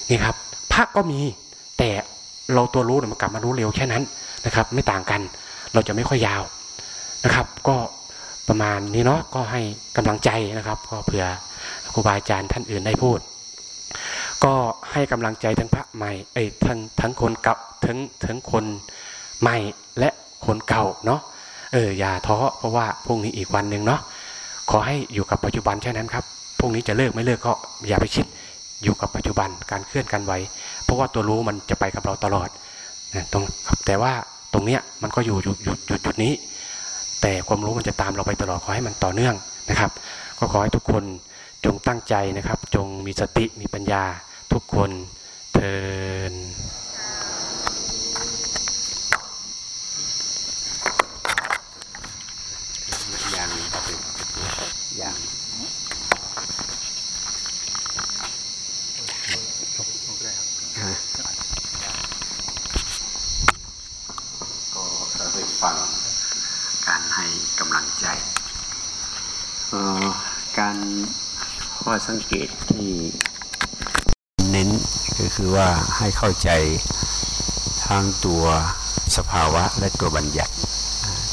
นี่ครับพระก็มี แต่เราตัวรู้เนี่ยมันกลับมารู้เร็วแค่นั้นนะครับ ไม่ต่างกัน เราจะไม่ค่อยยาวนะครับ ก็ประมาณนี้เนาะก็ให้กำลังใจนะครับ ก็เผื่อครูบาอาจารย์ท่านอื่นได้พูด ก็ให้กำลังใจทั้งพระใหม่เอ้ยทั้งทั้งคนเก่าทั้งทั้งคนใหม่และคนเก่าเนาะเอออย่าท้อเพราะว่าพรุ่งนี้อีกวันหนึ่งเนาะขอให้อยู่กับปัจจุบันแค่นั้นครับพรุ่งนี้จะเลิกไม่เลิกก็อย่าไปคิด อยู่กับปัจจุบันการเคลื่อนการไหวเพราะว่าตัวรู้มันจะไปกับเราตลอดนะตรงแต่ว่าตรงเนี้ยมันก็อยู่อยู่อยู่จุดนี้ แต่ความรู้มันจะตามเราไปตลอดขอให้มันต่อเนื่องนะครับ ก็ขอให้ทุกคนจงตั้งใจนะครับ จงมีสติมีปัญญาทุกคนเทิน อย่างอย่างฮะก็เราไปฟังการให้กำลังใจเอ่อ การข้อสังเกตที่เน้นก็คือว่าให้เข้าใจทั้งตัวสภาวะและตัวบัญญัติ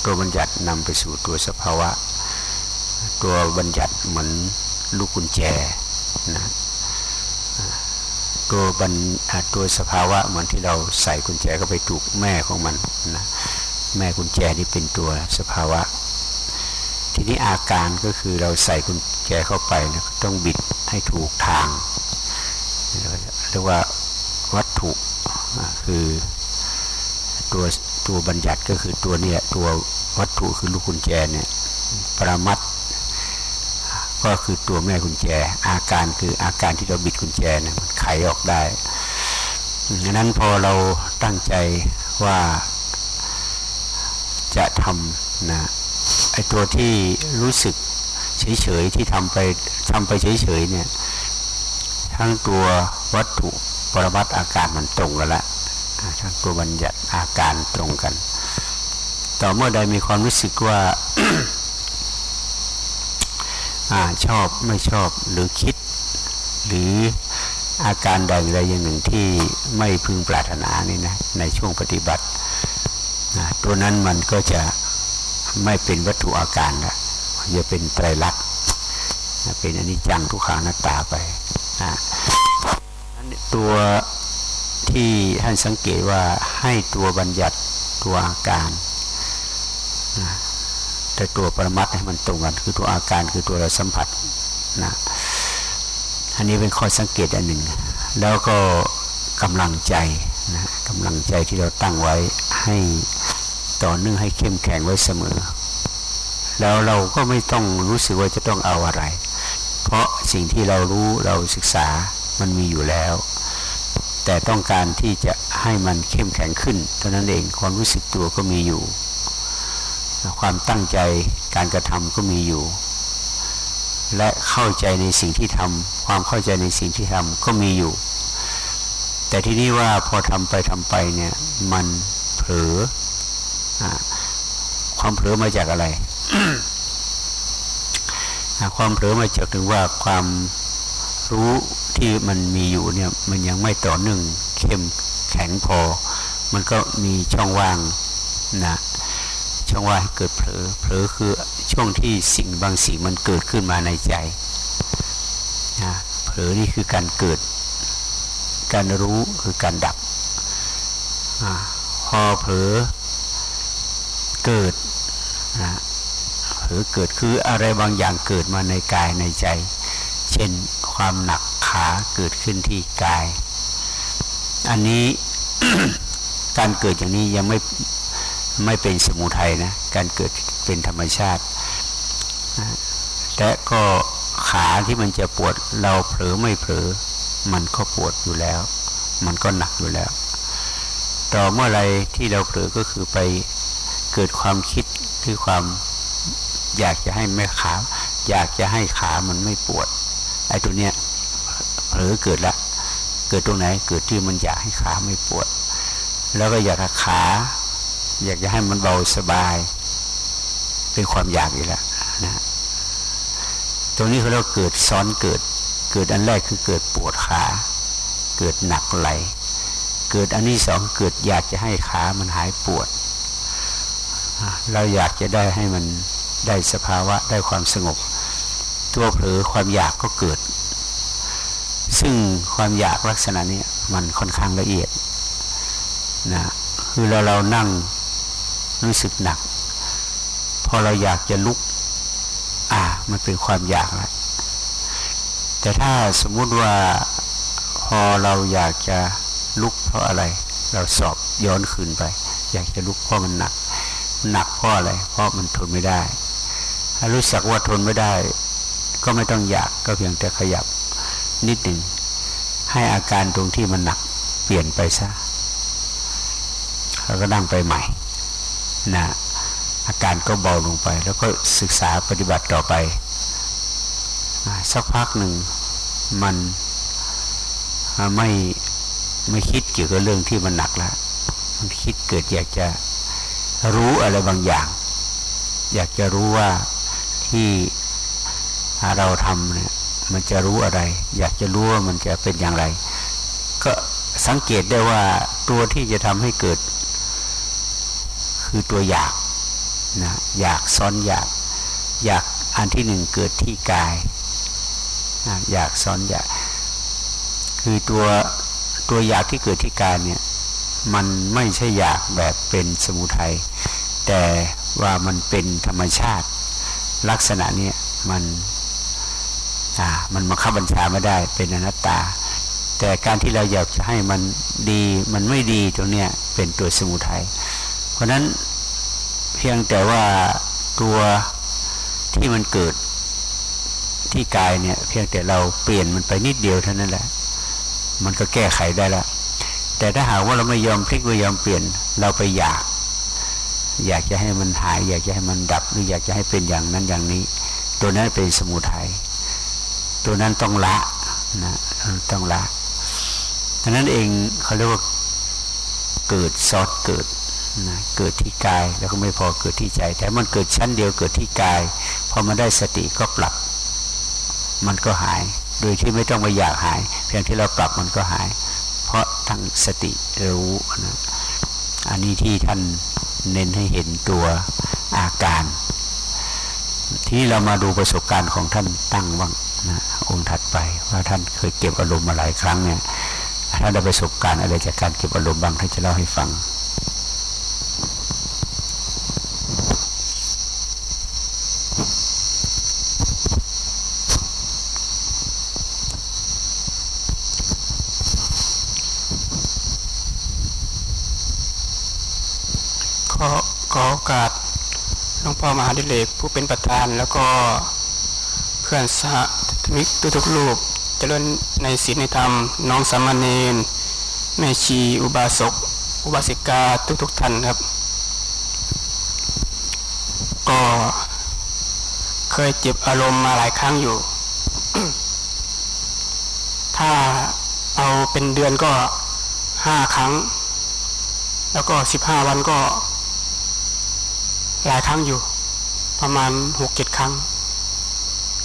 ตัวบัญญัตินำไปสู่ตัวสภาวะ ตัวบัญญัติเหมือนลูกกุญแจนะตัวบัญตัวสภาวะเหมือนที่เราใส่กุญแจเข้าไปถูกแม่ของมันนะแม่กุญแจนี่เป็นตัวสภาวะ ทีนี้อาการก็คือเราใส่กุญ แจเข้าไปนะต้องบิดให้ถูกทางเรียกว่าวัตถุคือตัวตัวบัญญัติก็คือตัวเนี่ยตัววัตถุคือลูกกุญแจเนี่ยปรามัดก็คือตัวแม่กุญแจ อาการคืออาการที่เราบิดกุญแจเนี่ยมันไขออกได้ดังนั้นพอเราตั้งใจว่าจะทำนะไอตัวที่รู้สึก เฉยๆที่ทำไปทำไปเฉยๆเนี่ย ทั้งตัววัตถุปรมัตอาการมันตรงกันละทั้งตัวบัญญัติอาการตรงกัน ต่อเมื่อใดมีความรู้สึกว่าอาชอบไม่ชอบหรือคิด หรืออาการใดใดอย่างหนึ่งที่ไม่พึงปรารถนานี่นะในช่วงปฏิบัตินะตัวนั้นมันก็จะไม่เป็นวัตถุอาการละ จะเป็นไตรลักษณ์เป็นอนิจจังทุกขังหน้าตาไปนะอันนี้ตัวที่ท่านสังเกตว่าให้ตัวบัญญัติตัวอาการนะแต่ตัวปรมัตให้มันตรงกันคือตัวอาการคือตัวเราสัมผัสนะอันนี้เป็นข้อสังเกตอันหนึ่ง แล้วก็กำลังใจนะกำลังใจที่เราตั้งไว้ให้ต่อเนื่องให้เข้มแข็งไว้เสมอ แล้วเราก็ไม่ต้องรู้สึกว่าจะต้องเอาอะไร เพราะสิ่งที่เรารู้เราศึกษามันมีอยู่แล้ว แต่ต้องการที่จะให้มันเข้มแข็งขึ้นเท่านั้นเองความรู้สึกตัวก็มีอยู่ ความตั้งใจการกระทำก็มีอยู่ และเข้าใจในสิ่งที่ทำความเข้าใจในสิ่งที่ทำก็มีอยู่ แต่ที่นี่ว่าพอทำไปทำไปเนี่ยมันเผลออความเผลอมาจากอะไร ความเผลอมาจากถึงว่าความรู้ที่มันมีอยู่เนี่ยมันยังไม่ต่อเนื่องเข้มแข็งพอ มันก็มีช่องว่างนะช่องว่างให้เกิดเผลอเผลอคือช่วงที่สิ่งบางสิ่งมันเกิดขึ้นมาในใจนะเผลอนี่คือการเกิด การรู้คือการดับอพอเผลอเกิด เผลอเกิดคืออะไรบางอย่างเกิดมาในกายในใจ เช่นความหนักขาเกิดขึ้นที่กาย อันนี้การเกิดอย่างนี้ยังไม่ไม่เป็นสมุทัยนะ การเกิดเป็นธรรมชาติแต่ก็ขาที่มันจะปวดเราเผลอไม่เผลอ มันก็ปวดอยู่แล้ว มันก็หนักอยู่แล้ว ต่อเมื่อไรที่เราเผลอก็คือไปเกิดความคิดคือความ อยากจะให้ไม่ขา อยากจะให้ขามันไม่ปวดไอ้ตัวเนี้ยเผลอเกิดละ เกิดตรงไหน เกิดที่มันอยากให้ขาไม่ปวด แล้วก็อยากขา อยากจะให้มันเบาสบาย เป็นความอยากอีกแล้วนะตรงนี้เขาเรียกเกิดซ้อนเกิด เกิดอันแรกคือเกิดปวดขา เกิดหนักไหล เกิดอันที่สองเกิดอยากจะให้ขามันหายปวด เราอยากจะได้ให้มัน ได้สภาวะได้ความสงบ ตัวเผลอความอยากก็เกิด ซึ่งความอยากลักษณะนี้มันค่อนข้างละเอียดนะคือเราเรานั่งรู้สึกหนัก พอเราอยากจะลุก อ่า มันเป็นความอยากแล้วแต่ถ้าสมมุติว่าพอเราอยากจะลุกเพราะอะไร เราสอบย้อนคืนไป อยากจะลุกเพราะมันหนัก หนักเพราะอะไร เพราะมันทนไม่ได้ รู้สึกว่าทนไม่ได้ ก็ไม่ต้องอยากก็เพียงแต่ขยับ นิดหนึ่งให้อาการตรงที่มันหนักเปลี่ยนไปซะแล้วก็นั่งไปใหม่นะอาการก็เบาลงไป แล้วก็ศึกษาปฏิบัติต่อไป สักพักหนึ่งมันไม่ไม่คิดเกี่ยวกับเรื่องที่มันหนักแล้วมันคิดเกิดอยากจะรู้อะไรบางอย่าง อยากจะรู้ว่า ที่เราทำเนี่ยมันจะรู้อะไร อยากจะรู้ว่ามันจะเป็นอย่างไร ก็สังเกตได้ว่าตัวที่จะทำให้เกิด คือตัวอยากนะอยากซ้อนอยาก อยากอันที่หนึ่งเกิดที่กายนะอยากซ้อนอยาก คือตัวตัวอยากที่เกิดที่กายเนี่ยมันไม่ใช่อยากแบบเป็นสมุทัยแต่ว่ามันเป็นธรรมชาติ ลักษณะนี้มันอ่ามันมาขับบัญชาไม่ได้เป็นอนัตตา แต่การที่เราอยากจะให้มันดีมันไม่ดีตรงเนี้ยเป็นตัวสมุทัยเพราะนั้นเพียงแต่ว่าตัวที่มันเกิดที่กายเนี่ยเพียงแต่เราเปลี่ยนมันไปนิดเดียวเท่านั้นแหละ มันก็แก้ไขได้ละแต่ถ้าหากว่าเราไม่ยอมพลิกไม่ยอมเปลี่ยนเราไปอยาก อยากจะให้มันหาย อยากจะให้มันดับหรืออยากจะให้เป็นอย่างนั้นอย่างนี้ ตัวนั้นเป็นสมุทัยตัวนั้นต้องละนะต้องละดังนั้นเองเขาเรียกว่าเกิดซอดเกิดนะเกิดที่กายแล้วก็ไม่พอเกิดที่ใจ แต่มันเกิดชั้นเดียวเกิดที่กายพอมันได้สติก็ปรับ มันก็หาย โดยที่ไม่ต้องไปอยากหาย เพียงที่เราปรับมันก็หาย เพราะทั้งสติรู้นะอันนี้ที่ท่าน เน้นให้เห็นตัวอาการ ที่เรามาดูประสบการณ์ของท่านตั้งบ้างนะองค์ถัดไปว่าท่านเคยเก็บอารมณ์มาหลายครั้งเนี่ยท่านได้ประสบการณ์อะไรจากการเก็บอารมณ์บ้างท่านจะเล่าให้ฟัง หลวงพ่อมหาดิเลกผู้เป็นประธาน แล้วก็เพื่อนสหธมิกทุกๆลูกเจริญในศีลในธรรม น้องสามเณรแม่ชี อุบาสก อุบาสิกาทุกๆท่านครับ ก็เคยเจ็บอารมณ์มาหลายครั้งอยู่ ถ้าเอาเป็นเดือนก็ห้าครั้ง แล้วก็สิบห้าวันก็ หลายครั้งอยู่ ประมาณหกเจ็ดครั้ง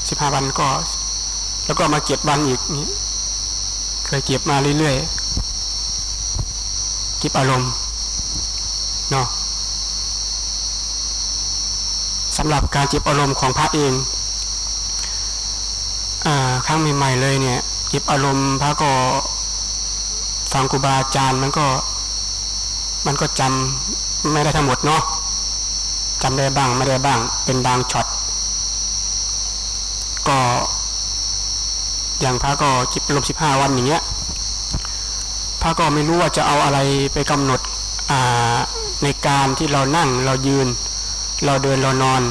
สิบห้าวันก็ แล้วก็มาเก็บวันอีกนี้เคยเก็บมาเรื่อยๆเก็บอารมณ์เนาะสำหรับการเจ็บอารมณ์ของพระเองอครั้งใหม่ๆเลยเนี่ยเจ็บอารมณ์พระก็ฟังครูบาอาจารย์มันก็ มันก็จำไม่ได้ทั้งหมดเนาะ จำได้บ้างไม่ได้บ้าง เป็นบางช็อตก็ อย่างพระก็จิตลมสิบห้าวันอย่างเงี้ยพระก็ไม่รู้ว่าจะเอาอะไรไปกำหนดในการที่เรานั่งเรายืน เราเดินเรานอน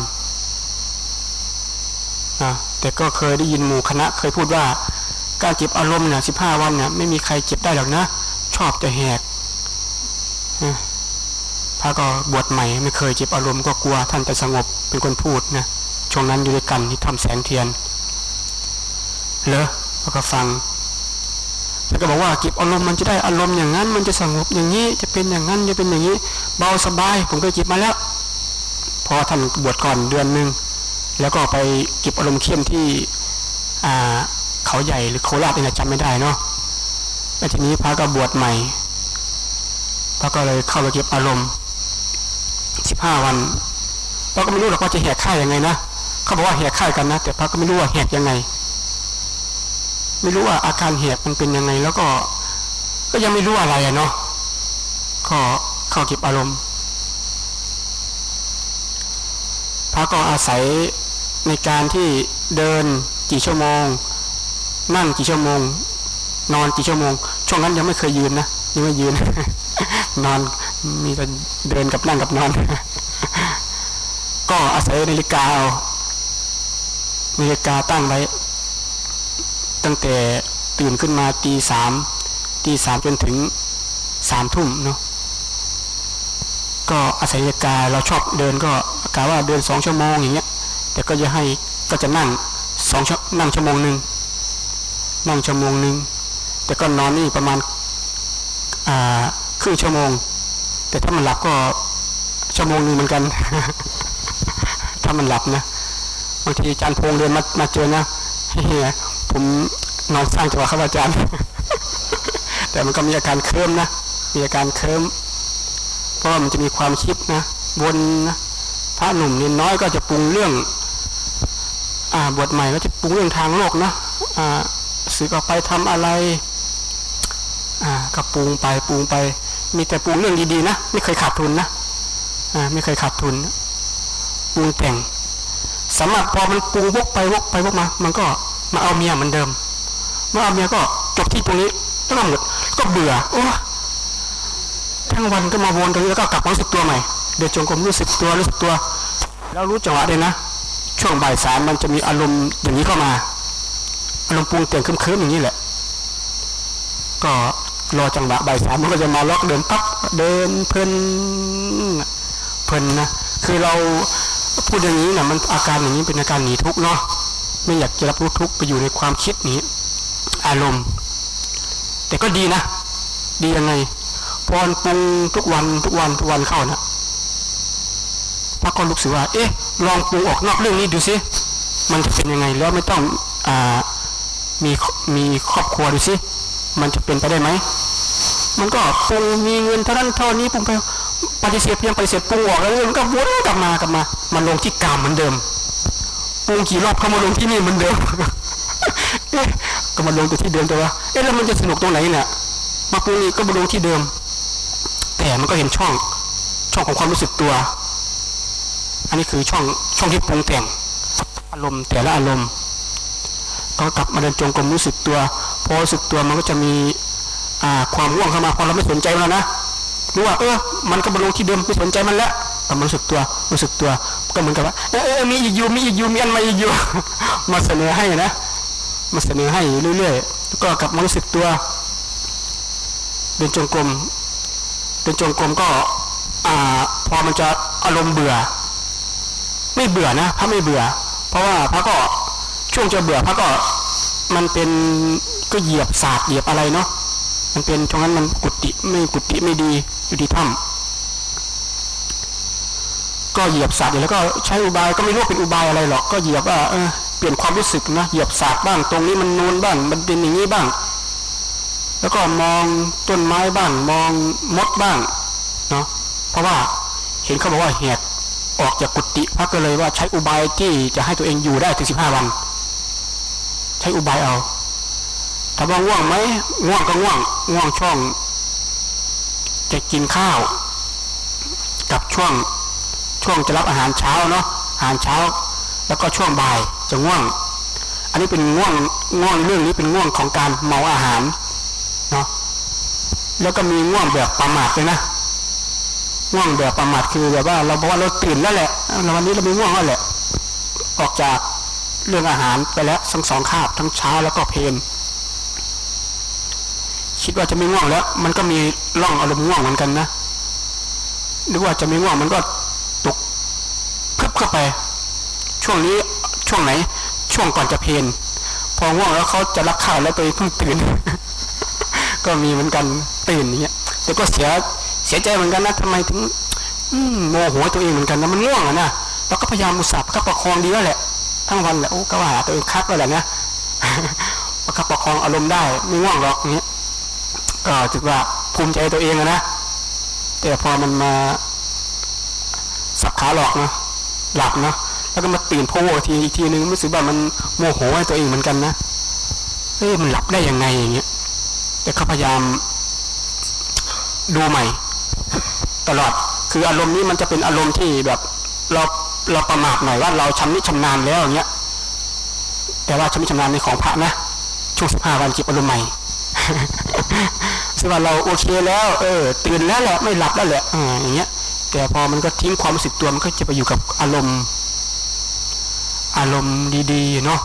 นะแต่ก็เคยได้ยินหมู่คณะเคยพูดว่า การเจ็บอารมณ์เนี่ยสิบห้าวันเนี่ยไม่มีใครเจ็บได้หรอกนะ ชอบจะแหก พระก็บวชใหม่ไม่เคยเจ็บอารมณ์ก็กลัวท่านจะสงบเป็นคนพูดนะช่วงนั้นอยู่ด้วยกันที่ทำแสงเทียนเลอแล้วก็ฟังแล้วก็บอกว่าเก็บอารมณ์มันจะได้อารมณ์อย่างนั้น มันจะสงบอย่างนี้จะเป็นอย่างนั้นจะเป็นอย่างนี้ เบาสบาย ผมก็เก็บมาแล้ว พอท่านบวชก่อนเดือนหนึ่งแล้วก็ไปเก็บอารมณ์เข้มที่เขาใหญ่หรือโคราชนี่จำไม่ได้เนาะแล้วทีนี้พระก็บวชใหม่พระก็เลยเข้าไปเก็บอารมณ์ สิบห้าวันพระก็ไม่รู้หรอกว่าจะแหกค่ายยังไงนะเขาบอกว่าแหกค่ายกันนะ แต่พระก็ไม่รู้ว่าแหกยังไง ไม่รู้ว่าอาการแหกมันเป็นยังไง แล้วก็ ก็ยังไม่รู้อะไรอะเนาะก็เข้าเก็บอารมณ์ พระก็อาศัยในการที่เดินกี่ชั่วโมง นั่งกี่ชั่วโมง นอนกี่ชั่วโมง ช่วงนั้นยังไม่เคยยืนนะยังไม่ยืน นอน มีแต่เดินกับนั่งกับนอน ก็อาศัยนาฬิกาเอานาฬิกาตั้งไว้ ตั้งแต่ตื่นขึ้นมาตีสามตีสามจนถึงสามทุ่มเนาะก็อาศัยนาฬิกาเราชอบเดินก็กะว่าเดินสองชั่วโมงอย่างเงี้ย แต่ก็จะให้ก็จะนั่งสองชั่วนั่งชั่วโมงหนึ่งนั่งชั่วโมงหนึ่งแต่ก็นอนนี่ประมาณอ่าครึ่งชั่วโมง แต่ถ้ามันหลับก็ชั่วโมงหนึ่งเหมือนกัน ถ้ามันหลับนะบางทีอาจารย์พงเดินมามาเจอนะเฮียผมนอนสร้างจังหวะครับอาจารย์ แต่มันก็มีอาการเคลิ้มนะมีอาการเคลิ้มเพราะมันจะมีความคิดนะวนนะพระหนุ่มนี่น้อยก็จะปรุงเรื่อง อ่าบทใหม่ก็จะปรุงเรื่องทางโลกนะอ่าสื่ออกไปทำอะไร อ่าก็ปรุงไปปรุงไป มีแต่ปรุงเรื่องดีๆนะ ไม่เคยขาดทุนนะอ่าไม่เคยขาดทุนปรุงแต่งสำหรับพอมันปรุงวกไปวกไปวกมา มันก็มาเอาเมียเหมือนเดิมเมื่อเอาเมียก็จบที่ตรงนี้แล้วก็หมดก็เบื่อโอ้ทั้งวันก็มาวนตรงนี้แล้วก็กลับมารู้สึกตัวใหม่เดี๋ยวจงกรมรู้สึกตัวรู้สึกตัว แล้วรู้จังหวะเลยนะ ช่วงบ่ายสามมันจะมีอารมณ์อย่างนี้เข้ามา อารมณ์ปรุงแต่งเคลิ้มๆอย่างนี้แหละ ก็ รอจังหวะบ่ายสามมันก็จะมาล็อกเดินปั๊บเดินเพลินเพลินนะคือเราพูดอย่างนี้นะมันอาการอย่างนี้เป็นอาการหนีทุกข์เนาะไม่อยากจะรับรู้ทุกข์ไปอยู่ในความคิดนี้ อารมณ์ แต่ก็ดีนะ ดียังไงพอปรุงทุกวันทุกวันทุกวันเข้านะพระก็รู้สึกว่า เอ๊ะ ลองปรุงออกนอกเรื่องนี้ดูสิมันจะเป็นยังไงแล้วไม่ต้องอ่ามีมีครอบครัวดูสิมันจะเป็นไปได้ไหม มันก็ปรุงมีเงินเท่านั้นเท่านี้ปรุงไปปฏิเสธเพียงปฏิเสธปรุงออกแล้วมันก็วนกลับมากลับมา มันลงที่กามเหมือนเดิมปรุงกี่รอบเขามาลงที่นี่เหมือนเดิมเอ๊ะก็มาลงตัวที่เดิมแต่ว่าเอ๊ะแล้วมันจะสนุกตรงไหนเนี่ยมาปรุงนี้ก็มาลงที่เดิม แต่มันก็เห็นช่องช่องของความรู้สึกตัว อันนี้คือช่องช่องที่ปรุงแต่งอารมณ์แต่ละอารมณ์ก็กลับมาเดินจงกรมรู้สึกตัวพอรู้สึกตัวมันก็จะมี ความง่วงเข้ามาพอเราไม่สนใจมันนะรู้ว่าเออมันก็มาลงที่เดิมไม่สนใจมันแล้วก็มันรู้สึกตัวรู้สึกตัว ก็เหมือนกับว่าเออมีอีอยู่มีอีกอยู่มีอันมาอีกอยู่มาเสนอให้นะมาเสนอให้เรื่อยๆก็กลับมารู้สึกตัวเดินจงกรมเดินจงกรมก็อ่าพอมันจะอารมณ์เบื่อ ไม่เบื่อนะพระไม่เบื่อ เพราะว่าพระก็ช่วงจะเบื่อพระก็มันเป็นก็เหยียบศาสตร์เหยียบอะไรเนาะ มันเป็นตรงนั้นมันกุฏิไม่กุฏิไม่ดีอยู่ที่ถ้ำก็เหยียบสัตว์แล้วก็ใช้อุบายก็ไม่รู้เป็นอุบายอะไรหรอกก็เหยียบว่าเออเปลี่ยนความรู้สึกนะเหยียบศาสตร์บ้าง ตรงนี้มันนูนบ้าง มันเป็นอย่างนี้บ้าง แล้วก็มองต้นไม้บ้าง มองมดบ้างเนาะเพราะว่าเห็นเขาบอกว่าเหตุออกจากกุฏิพระก็เลยว่าใช้อุบายที่จะให้ตัวเองอยู่ได้ถึงสิบห้าวัน ใช้อุบายเอา ถ้าว่าง่วงไหมง่วงก็ง่วง ง่วงช่วง จะกินข้าว กับช่วงช่วงจะรับอาหารเช้าเนาะอาหารเช้า แล้วก็ช่วงบ่ายจะง่วง อันนี้เป็นง่วงง่วงเรื่องนี้เป็นง่วงของการเมาอาหารเนาะแล้วก็มีง่วงแบบประมาทเลยนะง่วงแบบประมาทคือแบบว่า เราบอกว่าเราตื่นแล้วแหละวันนี้เราไม่ง่วงแล้วแหละ ออกจากเรื่องอาหารไปแล้วทั้งสองคาบทั้งเช้าแล้วก็เพลน คิดว่าจะไม่ง่วงแล้ว มันก็มีร่องอารมณ์ง่วงเหมือนกันนะหรือว่าจะไม่ง่วงมันก็ตกเพิบเข้าไป ช่วงนี้ช่วงไหน ช่วงก่อนจะเพลนพอง่วงแล้วเขาจะรับข้าวแล้วตัวเองเพิ่งตื่น ก็มีเหมือนกันตื่นอย่างเงี้ยแต่ก็เสียเสียใจเหมือนกันนะทำไมถึงโมโหตัวเองเหมือนกันนะมันง่วงอะนะเราก็พยายามมุสาบก็ประคองดีแล้วแหละทั้งวันแหละโอ้ก็ว่าตัวเองคักแล้วแหละนะประคับประคองอารมณ์ได้ไม่ง่วงหรอกเงี้ย ก็ถือว่าภูมิใจตัวเองนะ แต่พอมันมาสับขาหลอกนะหลับนะแล้วก็มาตื่นโพทีอีกทีนึงรู้สึกว่ามันโมโหให้ตัวเองเหมือนกันนะเฮ้ยมันหลับได้ยังไงอย่างเงี้ยแต่เขาพยายามดูใหม่ ตลอดคืออารมณ์นี้มันจะเป็นอารมณ์ที่แบบเราเราประมาทหน่อยว่าเราชำนิชำนาญแล้วอย่างเงี้ยแต่ว่าชำนิชำนาญในของพระนะช่วงสิบห้าวันจิบอารมณ์ใหม่ ซึ่งว่าเราโอเคแล้ว เออ ตื่นแล้วแหละไม่หลับแล้วแหละอ่าอย่างเงี้ย แต่พอมันก็ทิ้งความรู้สึกตัวมันก็จะไปอยู่กับอารมณ์ อารมณ์ดีๆเนาะ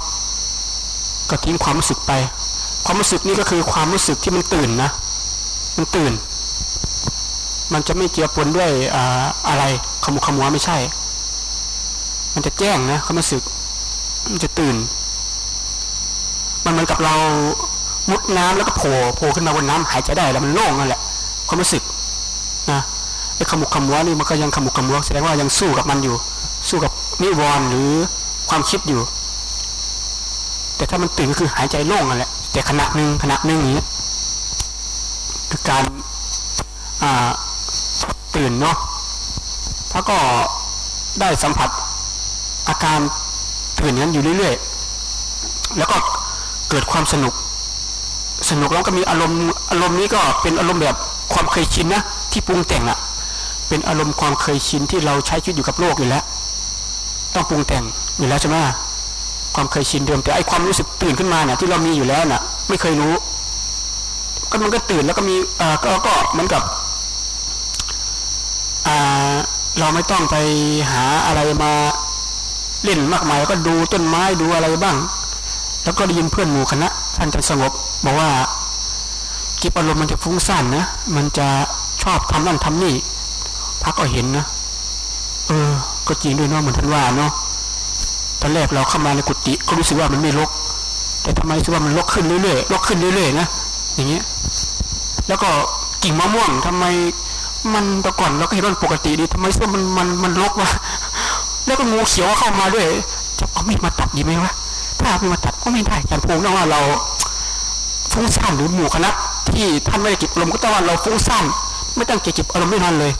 ก็ทิ้งความรู้สึกไป ความรู้สึกนี้ก็คือความรู้สึกที่มันตื่นนะ มันตื่น มันจะไม่เกี่ยวปนด้วยอ่าอะไรขมุขมัวไม่ใช่ มันจะแจ้งนะความรู้สึก มันจะตื่น มันเหมือนกับเรา มุดน้ำแล้วก็โผล่โผล่ขึ้นมาบนน้ำหายใจได้แล้วมันโล่งนั่นแหละความรู้สึกนะไอ้ขมุกขมัวนี่มันก็ยังขมุกขมัวแสดงว่ายังสู้กับมันอยู่ สู้กับนิวรณ์หรือความคิดอยู่ แต่ถ้ามันตื่นก็คือหายใจโล่งนั่นแหละแต่ขณะหนึ่งขณะหนึ่งนี้คือการตื่นเนาะถ้าก็ได้สัมผัสอาการตื่นนั้นอยู่เรื่อยๆ แล้วก็เกิดความสนุก สนุกแล้วก็มีอารมณ์อารมณ์นี้ก็เป็นอารมณ์แบบความเคยชินนะที่ปรุงแต่งอะเป็นอารมณ์ความเคยชินที่เราใช้ชีวิตอยู่กับโลกอยู่แล้ว ต้องปรุงแต่งอยู่แล้วใช่ไหมความเคยชินเดิมแต่ไอความรู้สึกตื่นขึ้นมาเนี่ยที่เรามีอยู่แล้วน่ะ ไม่เคยรู้ ก็มันก็ตื่นแล้วก็มีอ่าก็ก็เหมือนกับอ่าเราไม่ต้องไปหาอะไรมาเล่นมากมายก็ดูต้นไม้ดูอะไรบ้าง แล้วก็ได้ยินเพื่อนหมู่คณะ ท่านจะสงบบอกว่ากิบอารมณ์มันจะฟุ้งซ่านนะ มันจะชอบทำนั่นทำนี่ พักก็เห็นนะ เออ ก็จริงด้วยเนาะเหมือนท่านว่าเนาะ ตอนแรกเราเข้ามาในกุฏิก็รู้สึกว่ามันไม่ลกแต่ทำไมรู้สึกว่ามันลกขึ้นเรื่อยๆลกขึ้นเรื่อยๆนะ อย่างเงี้ย แล้วก็กิ่งมะม่วงทำไม มันแต่ก่อนเราก็เห็นมันปกติดีทำไมรู้มันมันมันลกวะ แล้วก็งูเขียวเข้ามาด้วย จะเอาไม่มาตัดดีไหมวะ ถ้าไม่มาตัดก็ไม่ได้การพูดนะว่าเราฟุ้งซ่านหรือหมู่คณะที่ท่านไม่ได้จิบอารมณ์ก็ต้องว่าเราฟุ้งซ่านไม่ต้องจิบอารมณ์ไม่ทันเลย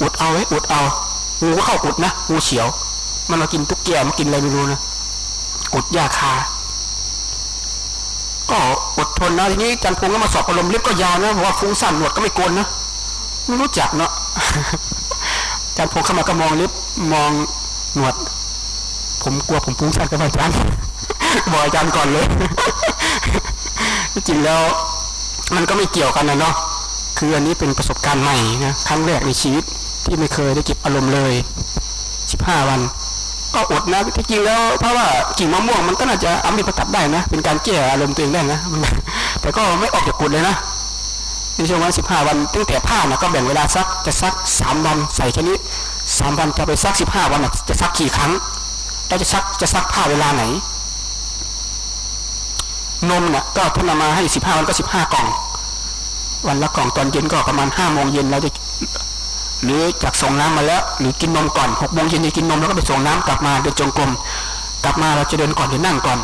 อุดเอาไว้อุดเอางูก็เข้าอุดนะงูเฉียว มันมากินตุ๊กแกมากินอะไรไม่รู้นะอุดยาคา ก็อดทนนะทีนี้จันพงก็มาสอบอารมณ์เล็บก็ยาวนะเพราะว่าฟุ้งซ่านหนวดก็ไม่โกนนะไม่รู้จักเนาะจันพงเข้ามาก็มองเล็บมองหนวด ผมกลัวผมฟุ้งซ่านกับอาจารย์บอกอาจารย์ก่อนเลยจริงแล้ว มันก็ไม่เกี่ยวกันนะเนาะคืออันนี้เป็นประสบการณ์ใหม่นะครั้งแรกในชีวิตที่ไม่เคยได้เก็บอารมณ์เลยสิบห้าวัน ก็อดนะที่จริงแล้ว เพราะว่ากิ่งมะม่วงมันก็น่าจะอามิประทับได้นะ เป็นการแก้อารมณ์ตัวเองได้นะแต่ก็ไม่ออกจากกุดเลยนะในช่วงวันสิบห้าวันตั้งแต่ผ้านะก็แบ่งเวลาซักจะซักสามวันใส่ชนิดสามวันจะไปซักสิบห้าวันจะซักกี่ครั้ง แล้วจะซักจะซักผ้าเวลาไหน นมเนี่ยก็ท่านมาให้สิบห้าวันก็สิบห้ากล่อง วันละกล่องตอนเย็นก็ประมาณห้าโมงเย็นเราจะหรือจากส่งน้ำมาแล้ว หรือกินนมก่อนหกโมงเย็นจะกินนมแล้วก็ไปส่งน้ำกลับมาเดินจงกรมกลับมาเราจะเดินก่อนหรือนั่งก่อน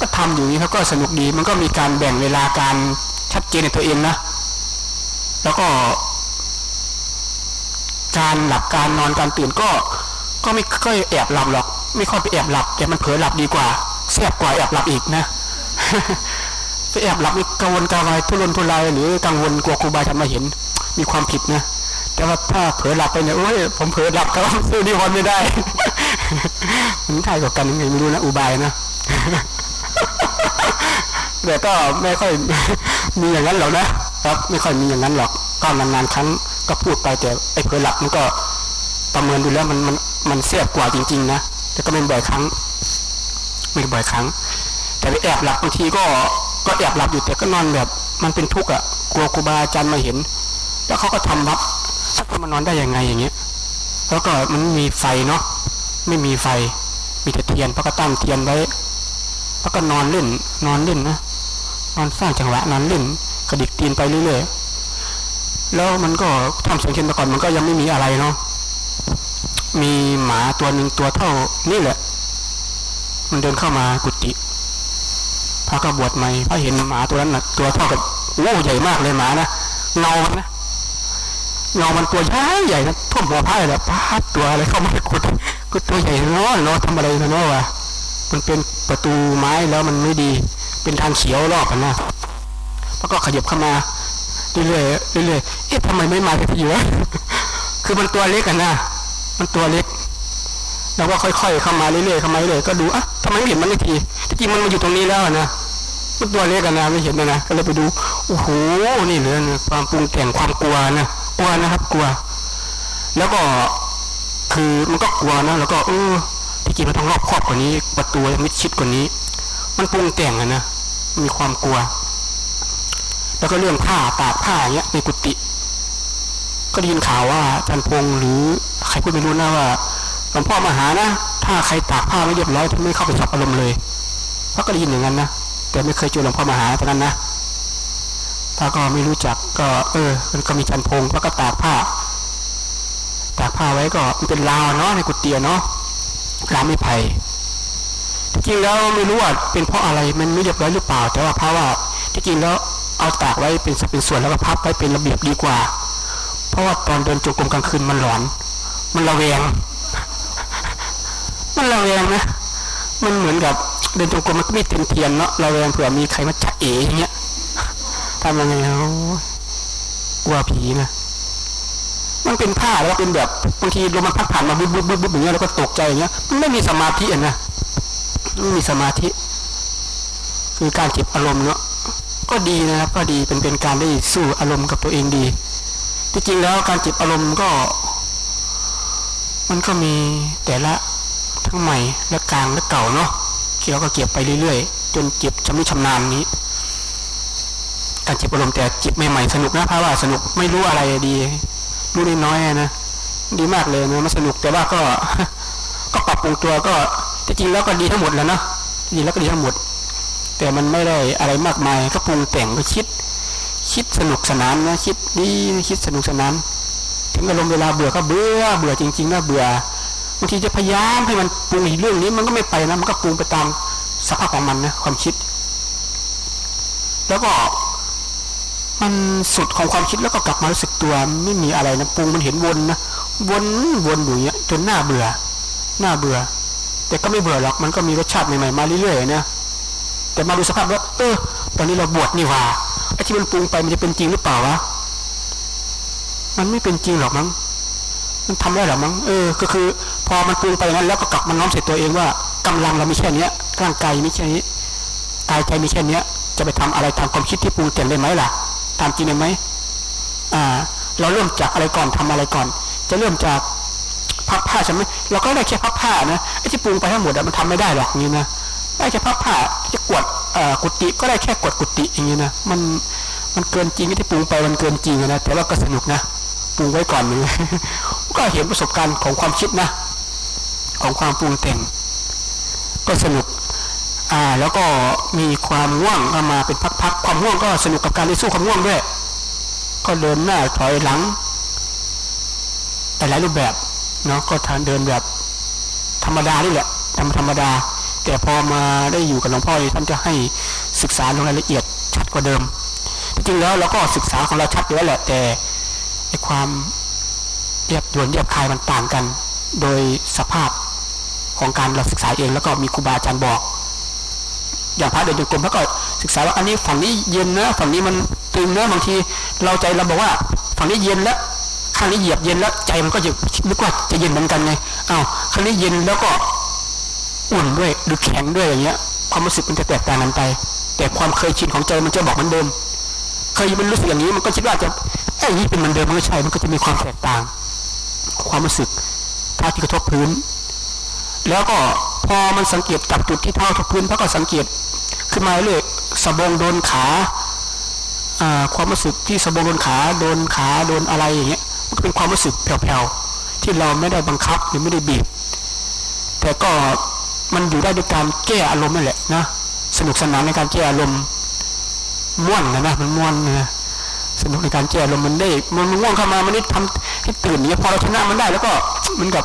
ก็ทำอยู่นี้เขาก็สนุกดีมันก็มีการแบ่งเวลาการชัดเจนในตัวเองนะ แล้วก็ การหลับการนอนการตื่นก็ ก็ไม่ค่อยแอบหลับหรอก ไม่ค่อยไปแอบหลับ แต่มันเผลอหลับดีกว่าแซ่บกว่าแอบหลับอีกนะไปแอบหลับมีกังวลกาวายทุรนทุรายหรือกังวลกลัวครูบาทำมาเห็น มีความผิดนะแต่ว่าถ้าเผลอหลับไปเนี่ยโอ้ยผมเผลอหลับเขาสู้นิวรณ์ไม่ได้มันทายกับกันยังไงไม่รู้นะอุบายนะแต่ก็ไม่ค่อยมีอย่างนั้นหรอกนะครับ ไม่ค่อยมีอย่างนั้นหรอกก็นานๆครั้งก็พูดไปแต่ไอ้เผลอหลับมันก็ประเมินดูแล้วมันมัน มันเสียบกว่าจริง ๆ นะแต่ก็เป็นบ่อยครั้งไม่บ่อยครั้ง แต่ไปแอบหลับบางทีก็ก็แอบหลับอยู่แต่ก็นอนแบบมันเป็นทุกข์อะกลัวครูบาอาจารย์มาเห็น แล้วเขาก็ทำวัดถ้าจะมานอนได้ยังไงอย่างเงี้ย แล้วก็มันมีไฟเนาะไม่มีไฟ มีแต่เทียนพระก็ตั้งเทียนไว้พระก็นอนเล่น นอนเล่นนะนอนสร้างจังหวะนอนเล่นกระดิกตีนไปเรื่อยๆแล้วมันก็ทำสังเกตมาก่อนมันก็ยังไม่มีอะไรเนาะ มีหมาตัวหนึ่งตัวเท่านี่แหละ มันเดินเข้ามากุฏิพระก็บวชใหม่พระเห็นหมาตัวนั้นนะตัวเท่ากับโอ้ใหญ่มากเลยหมานะเงามันนะเงามันตัวใหญ่ใหญ่นะท่วมหัวพระเลยพาดตัวอะไรเข้ามากุฏิก็ตัวใหญ่เนาะเนาะทำอะไรเนาะวะมันเป็นประตูไม้แล้วมันไม่ดี เป็นทางเขียวรอบนะพระก็ขยับเข้ามาเรื่อยๆเรื่อยๆเอ๊ะทำไมไม่มาที่อยู่วะคือมันตัวเล็กกันนะ มันตัวเล็กเราก็ค่อยๆเข้ามาเรื่อยๆเข้ามาเรื่อยๆก็ดูอะทำไมไม่เห็นมันทีที่จริงมันมาอยู่ตรงนี้แล้วนะมันตัวเล็กกันนะไม่เห็นนะนะก็เลยไปดูโอ้โหนี่เลยความปรุงแต่งความกลัวนะกลัวนะครับกลัว แล้วก็คือมันก็กลัวนะแล้วก็เออที่จริงมันต้องรอบครอบกว่านี้ ประตูมิดชิดกว่านี้ มันปรุงแต่งอะนะมีความกลัว แล้วก็เรื่องผ้าตากผ้าอย่างเงี้ยในกุฏิก็ได้ยินข่าวว่าจันพงหรือ ครพูดไม่รู้นะว่าหลวงพ่อมาหานะ ถ้าใครตากผ้าไม่เรียบร้อยท่านไม่เข้าไปจับอารมณ์เลยพระก็ได้ยินอย่างนั้นนะแต่ไม่เคยเจอหลวงพ่อมาหาตอนนั้นนะพระก็ไม่รู้จักก็ เออก็มีจันพงพระก็ตากผ้า ตากผ้าไว้ก็มันเป็นลาวเนาะในกุฏิเนาะลาวไม่ไผ่ที่จริงแล้วไม่รู้ว่าเป็นเพราะอะไรมันไม่เรียบร้อยหรือเปล่า แต่ว่าเพราะว่าที่จริงแล้วเอาตากไว้เป็นสเป็นส่วนแล้วก็พับไว้เป็นระเบียบดีกว่า เพราะว่าตอนเดินจงกรมกลางคืนมันหลอน มันระแวง มันระแวงนะ มันเหมือนกับเดินจงกรมมันก็มีเทียนเทียนเนาะระแวงเผื่อมีใครมาจะเอ๋อย่างเงี้ยทำยังไงเขากลัวผีนะ มันเป็นผ้าแล้วเป็นแบบบางทีลมมันพัดผ่านมาบุ๊บบุ๊บบุ๊บอย่างเงี้ยแล้วก็ตกใจอย่างเงี้ย มันไม่มีสมาธิอะนะไม่มีสมาธิ คือการเก็บอารมณ์เนาะก็ดีนะครับก็ดีเป็นเป็นการได้สู้อารมณ์กับตัวเองดีที่จริงแล้วการเจ็บอารมณ์ก็ มันก็มีแต่ละทั้งใหม่และกลางและเก่าเนาะที่เราก็เก็บไปเรื่อยๆ จนเจ็บชำนิชำนาญนี้ การเจ็บอารมณ์แต่เจ็บใหม่ๆสนุกนะเพราะว่าสนุกไม่รู้อะไรดีรู้น้อยๆนะดีมากเลยนะมันสนุกแต่ว่าก็ ก็ปรับปรุงตัวก็จริงแล้วก็ดีทั้งหมดแล้วเนาะดีแล้วก็ดีทั้งหมด แต่มันไม่ได้อะไรมากมายก็ปรุงแต่งก็คิด คิดสนุกสนานนะคิดดีคิดสนุกสนาน อารมณ์เวลาเบื่อก็เบื่อเบื่อจริงๆนะเบื่อบางทีจะพยายามให้มันปรุงอีกเรื่องนี้มันก็ไม่ไปนะมันก็ปรุงไปตามสภาพของมันนะความคิด แล้วก็มันสุดของความคิดแล้วก็กลับมารู้สึกตัวไม่มีอะไรนะปรุงมันเห็นวนนะวนวนอยู่างเงี้ยจนหน้าเบื่อหน้าเบื่อ แต่ก็ไม่เบื่อหรอกมันก็มีรสชาติใหม่ๆมาเรื่อยๆนะแต่มาดูสภาพแล้วเออตอนนี้เราบวชนี่ว่าไอ้ที่มันปรุงไปมันจะเป็นจริงหรือเปล่าวะ มันไม่เป็นจริงหรอกมั้ง มันทำได้หรอมั้ง เออ ก็คือ พอมันปรุงไปอย่างนั้นแล้วก็กลับมาน้อมใส่ตัวเองว่ากำลังเรามีแค่เนี้ยร่างกายมีแค่นี้กายใจมีแค่เนี้ยจะไปทำอะไรตามความคิดที่ปรุงแต่งได้ไหมล่ะ ตามจริงได้ไหมอ่า เราเริ่มจากอะไรก่อนทำอะไรก่อน จะเริ่มจากพับผ้าใช่ไหมเราก็ได้แค่พับผ้านะไอ้ที่ปรุงไปทั้งหมดมันทำไม่ได้หรอกนี่นะได้แค่พับผ้าจะกดกุฏิก็ได้แค่กดกุฏิอย่างนี้นะมันมันเกินจริงที่ปรุงไปมันเกินจริงนะแต่ว่าก็สนุกนะ ปรุงไว้ก่อนเลยก็เห็นประสบการณ์ของความคิดนะ ของความปรุงแต่ง ก็สนุก อ่า แล้วก็มีความง่วงก็มาเป็นพักๆ ความง่วงก็สนุกกับการที่สู้ความง่วงด้วย ก็เดินหน้าถอยหลัง แต่หลายรูปแบบ เนาะ ก็ทานเดินแบบ ธรรมดานี่แหละธรรมธรรมดา แต่พอมาได้อยู่กับหลวงพ่อท่านจะให้ศึกษาลงรายละเอียดชัดกว่าเดิม จริงแล้วเราก็ศึกษาของเราชัดอยู่แล้วแหละ แต่ ไอความเรียบด่วนเรียบคายมันต่างกัน โดยสภาพของการเราศึกษาเองแล้วก็มีครูบาอาจารย์บอก อย่างพระเดินจงกรมพระก็ศึกษาว่าอันนี้ฝั่งนี้เย็นนะฝั่งนี้มันตึงนะบางทีเราใจเราบอกว่าฝั่งนี้เย็นแล้วข้างนี้เหยียบเย็นแล้วใจมันก็จะนึกว่าจะเย็นเหมือนกันไงอ้าวข้างนี้เย็นแล้วก็อุ่นด้วยหรือแข็งด้วยอย่างเงี้ย ความรู้สึกมันจะแตกต่างกันไป แต่ความเคยชินของใจมันจะบอกมือนเดิมเคยมันรู้สึกอย่างนี้มันก็คิดว่าจะ ไอ้นี้เป็นเหมือนเดิมมันก็ใช่มันก็จะมีความแตกต่าง ความรู้สึกท่าที่กระทบพื้น แล้วก็พอมันสังเกตจับจุดที่เท้าทุกพื้นพระก็สังเกตขึ้นมาเลยสะบงโดนขาความรู้สึกที่สะบงโดนขาโดนขาโดนอะไรอย่างเงี้ยมันก็เป็นความรู้สึกแผ่วๆที่เราไม่ได้บังคับหรือไม่ได้บีบแต่ก็มันอยู่ได้ด้วยการแก้อารมณ์นั่นแหละนะสนุกสนานในการแก้อารมณ์ม่วนนะนะมันม่วนนะ สนุกในการแก้อารมมันได้ มันม่วงเข้ามามันได้ทำให้ตื่นเนี่ยพอเราชนะมันได้ แล้วก็มันกับ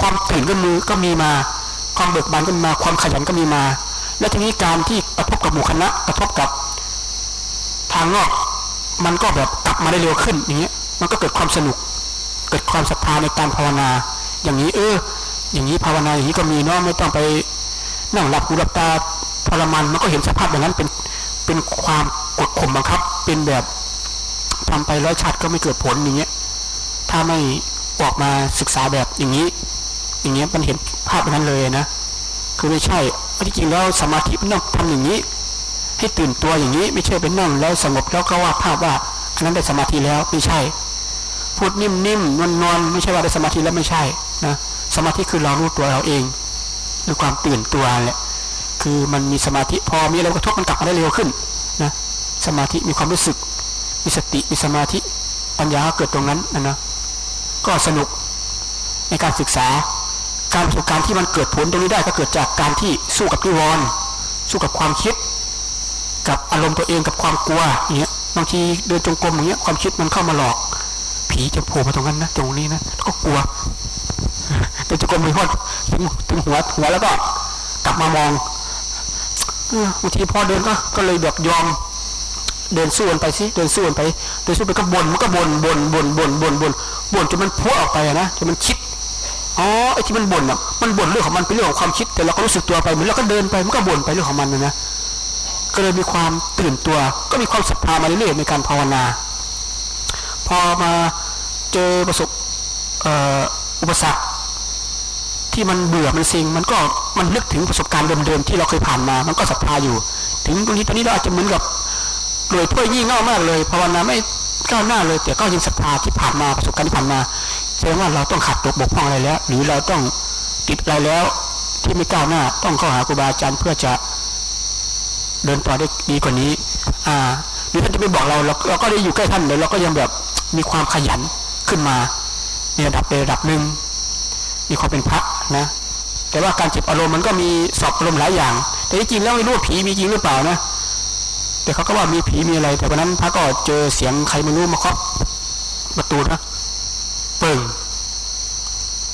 ความตื่นก็มือก็มีมา ความเบิกบานก็มีมา ความขยันก็มีมา และทีนี้การที่กระทบกับหมู่คณะกระทบกับทางนอก มันก็แบบกลับมาได้เร็วขึ้นอย่างเงี้ย มันก็เกิดความสนุก เกิดความศรัทธาในการภาวนา อย่างนี้เออ อย่างนี้ภาวนาอย่างนี้ก็มีเนาะไม่ต้องไปนั่งหลับหูหลับตาทรมานมันก็เห็นสภาพอย่างนั้นเป็นเป็นความ กดข่มบังคับ เป็นแบบทำไปร้อยชาติก็ไม่เกิดผลอย่างเงี้ย ถ้าไม่ออกมาศึกษาแบบอย่างนี้ อย่างเงี้ยมันเห็นภาพนั้นเลยนะ คือไม่ใช่ที่จริงแล้วสมาธิมันต้องทำอย่างนี้ ให้ตื่นตัวอย่างนี้ ไม่ใช่เป็นนั่งแล้วสงบแล้วก็ว่าภาพว่าอันนั้นได้สมาธิแล้วไม่ใช่ พูดนิ่มๆนวลๆไม่ใช่ว่าได้สมาธิแล้วไม่ใช่นะสมาธิคือเรารู้ตัวเราเองด้วยความตื่นตัวแหละคือมันมีสมาธิพอมีอะไรกระทบมันกลับมาได้เร็วขึ้น สมาธิมีความรู้สึก มีสติมีสมาธิปัญญาเกิดตรงนั้นนะนะก็สนุกในการศึกษาการประสบการณ์ที่มันเกิดผลตรงนี้ได้ก็เกิดจากการที่สู้กับนิวรณ์สู้กับความคิด กับอารมณ์ตัวเองกับความกลัวอย่างเงี้ยบางทีเดินจงกรมอย่างเงี้ยความคิดมันเข้ามาหลอก ผีจะโผล่มาตรงนั้นนะตรงนี้นะแล้วก็กลัวเดินจงกรมไปหอดถึงถึงหัวหัวแล้วก็กลับมามองบางทีพอเดินก็ก็เลยแบบยอม เดินสู้กันไปสิเดินสู้กันไปเดินสู้ไปก็บนมันก็บนบนบนบนบนบนบนจนมันพุ่งออกไปนะจนมันคิดอ๋อไอ้ที่มันบ่นอะมันบ่นเรื่องของมันเป็นเรื่องของความคิด แต่เราก็รู้สึกตัวไปเหมือนเราก็เดินไปมันก็บ่นไปเรื่องของมันนะนะก็เลยมีความตื่นตัว ก็มีความศรัทธามาเรื่อยๆในการภาวนา พอมาเจอประสบอุปสรรคที่มันเบื่อมันเซ็งมันก็มันนึกถึงประสบการณ์เดิมๆที่เราเคยผ่านมา มันก็ศรัทธาอยู่ ถึงตรงนี้ตอนนี้เราอาจจะเหมือนกับ รวยถ้วยยี่เง่ามากเลยภาวนาไม่ก้าวหน้าเลยแต่ก็ยังศรัทธาที่ผ่านมาประสบการณ์ที่ผ่านมาแสดงว่าเราต้องขาดตกบกพร่องอะไรแล้ว หรือเราต้องติดอะไรแล้วที่ไม่ก้าวหน้า ต้องเข้าหาครูบาอาจารย์เพื่อจะเดินต่อได้ดีกว่านี้ อ่าหรือท่านจะไม่บอกเรา เราก็ได้อยู่ใกล้ท่านเลยเราก็ยังแบบมีความขยันขึ้นมาในระดับในระดับหนึ่งมีความเป็นพระนะ แต่ว่าการเจ็บอารมณ์มันก็มีสอบอารมณ์หลายอย่าง แต่จริงแล้วไม่รู้ผีมีจริงหรือเปล่านะ แต่เขาก็ว่ามีผีมีอะไร แต่วันนั้นพระก็เจอเสียงใครไม่รู้มาเคาะประตูนะเปิง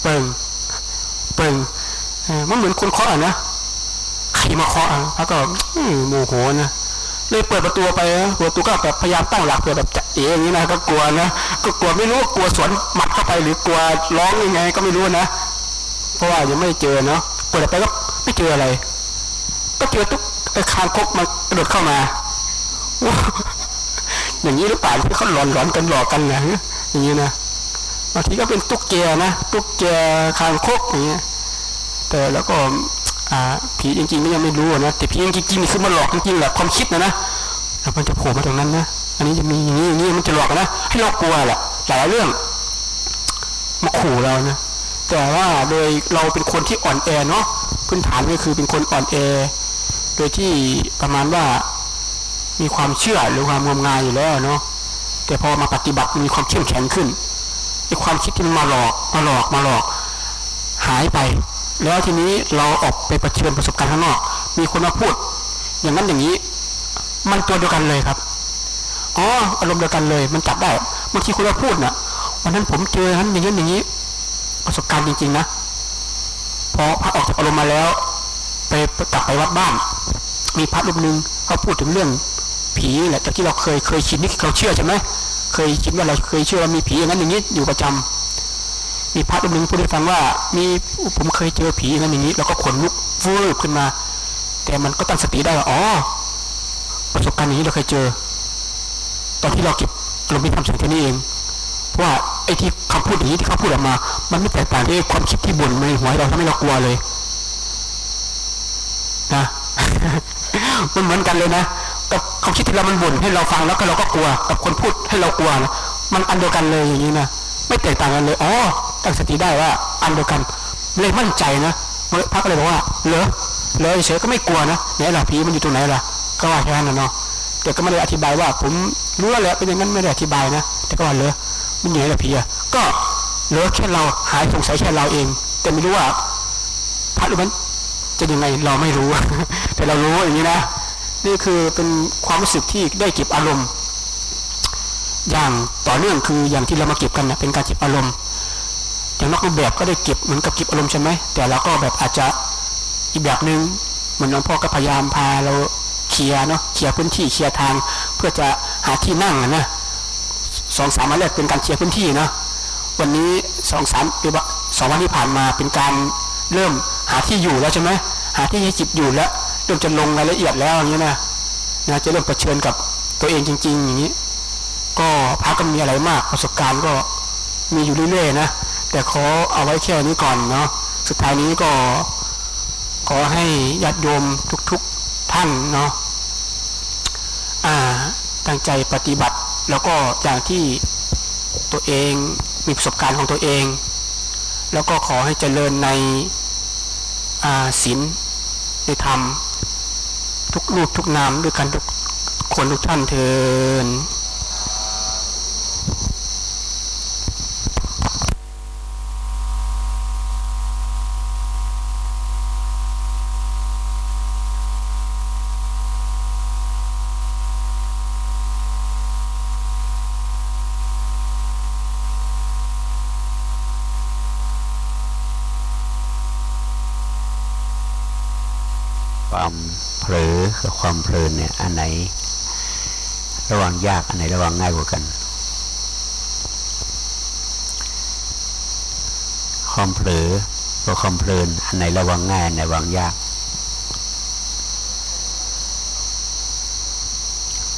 เปิงเปิงมันเหมือนคนเคาะนะใครมาเคาะพระก็โมโหนะเลยเปิดประตูไปประตูก็แบบพยายามตั้งหลักเพื่อแบบจะเอ๋อย่างนี้นะก็กลัวนะก็กลัวไม่รู้กลัวสวนหมัดเข้าไปหรือกลัวร้องยังไง ก็ไม่รู้นะเพราะว่ายังไม่เจอเนาะเปิดไปก็ไม่เจออะไร ก็เจอตุ๊กคางคกมันกระโดดเข้ามา อย่างนี้หรือเปล่าที่เขาหลอนหลอนกันหลอกกันนะอย่างนี้นะบางทีก็เป็นตุ๊กแกนะตุ๊กแกคางคกอย่างเงี้ยแต่แล้วก็ผีจริงๆนี่ยังไม่รู้นะแต่ผีจริงๆนี่คือมันหลอกจริงๆแหละความคิดนะนะแล้วมันจะโผล่มาตรงนั้นนะอันนี้จะมีอย่างนี้อย่างนี้มันจะหลอกนะให้เรากลัวแหละหลายเรื่องมาขู่เรานะแต่ว่าโดยเราเป็นคนที่อ่อนแอเนาะพื้นฐานก็คือเป็นคนอ่อนแอ โดยที่ประมาณว่า มีความเชื่อหรือความงมงายอยู่แล้วเนาะแต่พอมาปฏิบัติมีความเข้มแข็งขึ้นไอ้ความคิดที่มันมาหลอกมาหลอกมาหลอก หายไป แล้วทีนี้เราออกไปประชิญประสบการณ์ข้างนอก มีคนมาพูด อย่างนั้นอย่างนี้ มันตัวเดียวกันเลยครับอ๋ออารมณ์เดียวกันเลย มันจับได้บางทีคนมาพูดนะ่ะวันนั้นผมเจอนั้นอย่างนี้อย่างนี้ ประสบการณ์จริง ๆ นะพอพระออกจากอารมณ์มาแล้ว ไปกลับไปวัดบ้าน มีพระรูปหนึ่งเขาพูดถึงเรื่อง ผีแหละจากที่เราเคยเคยชินนี่เราเชื่อใช่ไหมเคยชินว่าเราเคยเชื่อว่ามีผีอย่างนั้นอย่างนี้อยู่ประจำมีพระรูปหนึ่งพูดให้ฟังว่า มีผมเคยเจอผีอย่างนั้นอย่างนี้ แล้วก็ขนลุกฟูบขึ้นมา แต่มันก็ตั้งสติได้ว่าอ๋อประสบการณ์นี้เราเคยเจอ ตอนที่เราเก็บลมพิธรรมสที่นี่เองว่าไอ้ที่คำพูดอย่างนี้ที่เขาพูดออกมา มันไม่แตกต่างที่ความคิดที่บ่นในหัวเราทำให้เรากลัวเลยนะมันเหมือนกันเลยนะ กับความคิดที่เรามันบ่นให้เราฟังแล้วก็เราก็กลัว กับคนพูดให้เรากลัวนะมันอันเดียวกันเลยอย่างนี้นะไม่แตกต่างกันเลยอ๋อตั้งสติได้ว่าอันเดียวกัน เลยมั่นใจนะพระก็เลยบอกว่าเหรอเลยเฉยก็ไม่กลัวนะไหนล่ะผีมันอยู่ตรงไหนล่ะก็ว่าแค่นั้นเนาะแต่ก็ไม่ได้อธิบายว่า ผมรู้แล้วแหละเป็นอย่างนั้นไม่ได้อธิบายนะแต่ก็ว่าเหรอมันอยู่ไหนล่ะผีอะก็เหลือแค่เราหายสงสัยแค่เราเอง แต่ไม่รู้ว่าพระหรือมันจะยังไงเราไม่รู้ แต่เรารู้อย่างนี้นะ นี่คือเป็นความรู้สึกที่ได้เก็บอารมณ์ อย่างต่อเนื่องคืออย่างที่เรามาเก็บกันนะเป็นการเก็บอารมณ์อย่างนอกรูปแบบก็ได้เก็บเหมือนกับเก็บอารมณ์ใช่ไหมแต่เราก็แบบอาจจะอีกแบบหนึ่งเหมือนหลวงพ่อก็พยายามพาเราเคลียร์เนาะเคลียร์พื้นที่เคลียร์ทาง เพื่อจะหาที่นั่งนะสองสามวันแรกเป็นการเคลียร์พื้นที่เนาะวันนี้สองสามหรือว่าสองวันที่ผ่านมาเป็นการเริ่มหาที่อยู่แล้วใช่ไหมหาที่ให้จิตอยู่แล้ว เริ่มจะลงรายละเอียดแล้วอย่างนี้นะนะจะเริ่มเผชิญกับตัวเองจริง ๆ อย่างนี้ ก็พักก็มีอะไรมาก ประสบการณ์ก็มีอยู่เรื่อยๆนะแต่ขอเอาไว้แค่นี้ก่อนเนาะสุดท้ายนี้ก็ขอให้ญาติโยมทุก ๆท่านเนาะตั้งใจปฏิบัติ แล้วก็อย่างที่ตัวเองมีประสบการณ์ของตัวเอง แล้วก็ขอให้เจริญในศีลในธรรม ทุกรูปทุกนามด้วยกันทุกคนทุกท่านเทิน ความเผลอกับความเพลินเนี่ย อันไหน ระวังยากอันไหนระวังง่ายกว่ากัน ความเผลอกับความเพลินอันไหนระวังง่ายอันไหนระวังยาก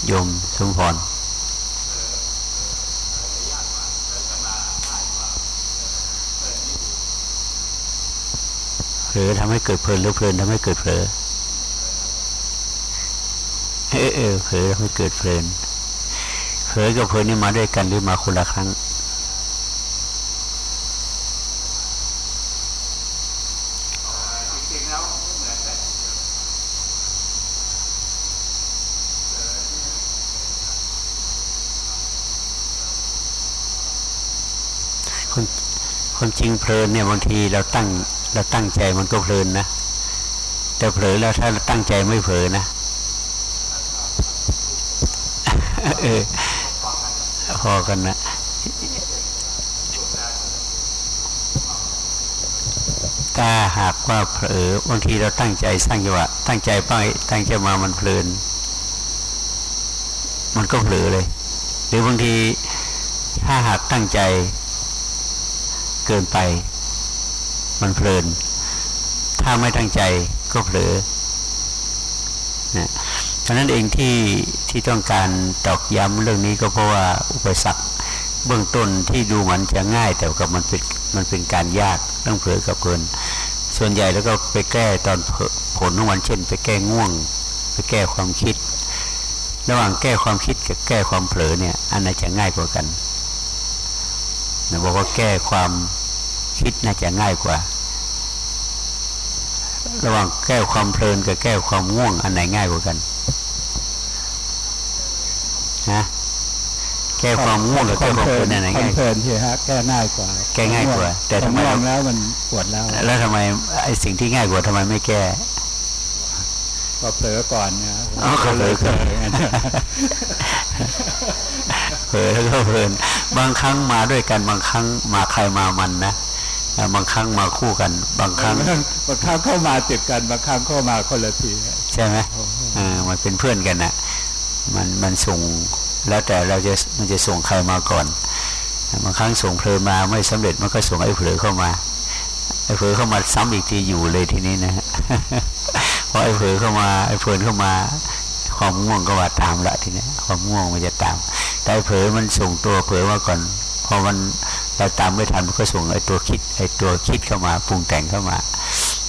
โยมสมพรเผลอทำให้เกิดเพลินหรือเพลินทำให้เกิดเผลอ เออเออเผลอไม่เกิดเพลินเผลอกับเพลินนี่มาด้วยกันหรือมาคนละครั้งคนคนจริงเพลินเนี่ยบางทีเราตั้งเราตั้งใจมันก็เพลินนะ แต่เผลอแล้วถ้าเราตั้งใจไม่เผลอนะเออพอกันนะถ้าหากว่าเผลอบางทีเราตั้งใจสร้างจังหวะตั้งใจไปตั้งใจมามันเพลิน มันก็เผลอเลย หรือบางทีถ้าหากตั้งใจเกินไป มันเพลิน ถ้าไม่ตั้งใจก็เผลอนะฉะนั้นเองที่ ที่ต้องการตอกย้ำเรื่องนี้ก็เพราะว่าอุปสรรคเบื้องต้นที่ดูมันจะง่าย แต่กับมันเป็นมันเป็นการยากต้องเผลอกับเกินส่วนใหญ่แล้วก็ไปแก้ตอนผลของมันเช่น ไปแก้ง่วง ไปแก้ความคิด ระหว่างแก้ความคิดกับแก้ความเผลอเนี่ยอันไหนจะง่ายกว่ากันนะบอกว่าแก้ความคิดน่าจะง่ายกว่า ระหว่างแก้ความเพลินกับแก้ความง่วงอันไหนง่ายกว่ากัน นะแก้ความง่วงกับแก้ความเพลินไหนง่ายเพลินที่ฮะแก้ง่ายกว่า แก้ง่ายกว่า แต่ทำไมแล้วมันปวดแล้ว แล้วทำไมไอ้สิ่งที่ง่ายกว่าทำไมไม่แก้ก็เผลอก่อนเนี่ยอ๋อเผลอเผลอเผลอแล้วก็เพลิน บางครั้งมาด้วยกันบางครั้งมาใครมามันนะบางครั้งมาคู่กัน บางครั้งบางครั้งเข้ามาติดกัน บางครั้งเข้ามาคนละที ใช่ไหมอ่ามันเป็นเพื่อนกันนะ มันมันส่งแล้วแต่เราจะมันจะส่งใครมาก่อนบางครั้งส่งเพลินมาไม่สำเร็จมันก็ส่งไอ้เผลอเข้ามาไอ้เผลอเข้ามาซ้ำอีกทีอยู่เลยทีนี้นะเพอไอ้เผลอเข้ามาไอ้เพลินเข้ามา ความง่วงก็ว่าตามละทีนี้ความง่วงมันจะตาม แต่เผลอมันส่งตัวเผลอมาก่อนพอมันเราตามไม่ทันมันก็ส่งไอ้ตัวคิดไอ้ตัวคิดเข้ามาปรุงแต่งเข้ามา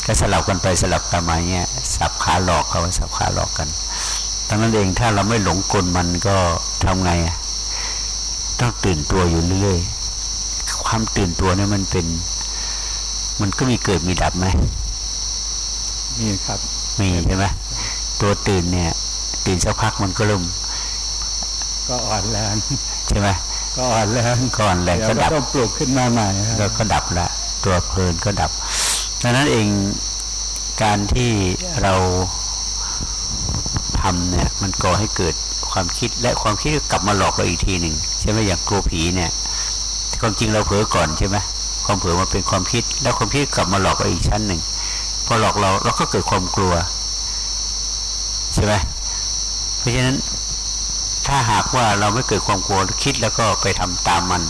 ก็สลับกันไปสลับกันมาเงี้ยสับขาหลอกเขาสับขาหลอกกัน ดังนั้นเองถ้าเราไม่หลงกลมันก็ทำไงต้องตื่นตัวอยู่เรื่อยความตื่นตัวนี่มันเป็น มันก็มีเกิดมีดับไหมมีครับมีใช่ไหมตัวตื่นเนี่ย ตื่นสักพักมันก็เริ่มก็อ่อนแรงใช่ไหมก็อ่อนแรงก่อนแหละเดี๋ยวก็ก็ดับต้องปลูกขึ้นมาใหม่คแล้รัวบก็ดับละตัวเพลินก็ดับดังนั้นเองการที่เรา ทำเนี่ยมันก่อให้เกิดความคิดและความคิดก็กลับมาหลอกเราอีกทีหนึ่งใช่ไหมอย่างกลัวผีเนี่ยความจริงเราเผลอก่อนใช่ไหมความเผลอมาเป็นความคิด แล้วความคิดกลับมาหลอกเราอีกชั้นหนึ่งพอหลอกเราเราก็เกิดความกลัวใช่ไหมเพราะฉะนั้นถ้าหากว่าเราไม่เกิดความกลัวคิดแล้วก็ไปทำตามมัน